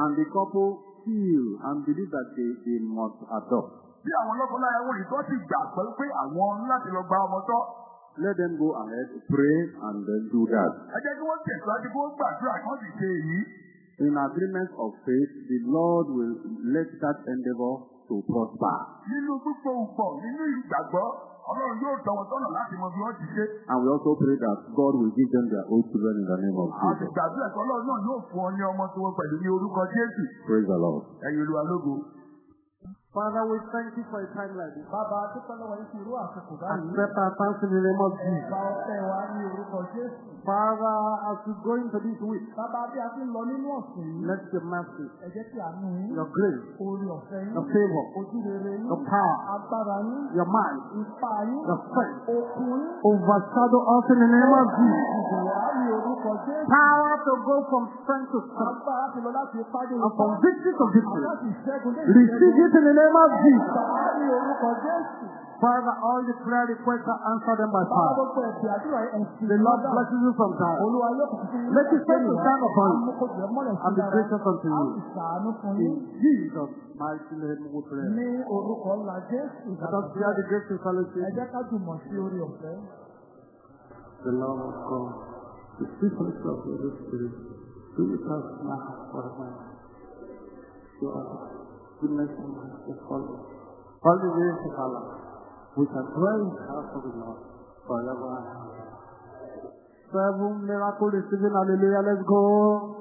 and the couple feel and believe that they, they must adopt, bí àwọn lọ́kọ̀ọ́lọ́yẹ wọ̀nyí tó ti gbà pé pé àwọn ní láti lọ gba ọmọ tọ́. Let them go ahead, pray, and then do that. Ẹ jẹ́ kí wọ́n tẹ̀síwájú kí wọ́n gbàdúrà kí wọ́n sì ṣe èyí. In agreement of faith, the Lord will let that endeavor to prosper. Nínú pípọ̀ pọ̀ nínú ìgbàgbọ́, ọlọ́run yóò tọ́ wọn sọ́nà láti mọ bí wọ́n ti ṣe. And we also pray that God will give them their own children in the name of Àti Jesus. gbàdúrà ẹ̀kọ́ ọlọ́run náà yóò fún ọ ní ọmọ tí wọ́n pẹ̀lú ní orúkọ Jésù. Praise the Lord. Ẹ̀yin olúwa lógo. Father, we thank you for a time like this. Bàbá dúpẹ́ lọ́wọ́ yín fún irú àsìkò báyìí. Thanks in the name of Jesus. Ẹ̀ka ọpẹ́ wa ní orúkọ Jésù. Father, as we go into this week, Bàbá bí a ti lọ nínú ọ̀sẹ̀ yìí. let your mercy, Ẹ jẹ́ kí àánú yín. your grace, Orí ọ̀fẹ́ yín. your favor, Ojú rere yín. your power, Agbára yín. your mind, Ipá yín. your strength Okun yín. overshadow us in the name of Jesus. Ní orúkọ Jésù. Power to go from strength to strength Agbára ti lọ láti ipá dé and from ipá. victory to victory. Láti ìṣẹ́gun dé Receive it in the name of Jesus. Ní orúkọ Jésù. Father, all the prayer requests are answered them by fire. The Lord blesses you fún yín. Let his face to shine upon you and be gracious unto you. In. Jesus' mighty name we pray. Let us share the grace in fellowship. The love of God, the sweet fellowship of the Holy Spirit, be with us now forever. Surely, goodness and mercy follow. All the days of our life, dwell in the house of the Lord forever and ever. Seven miracle receiving, hallelujah, let's go.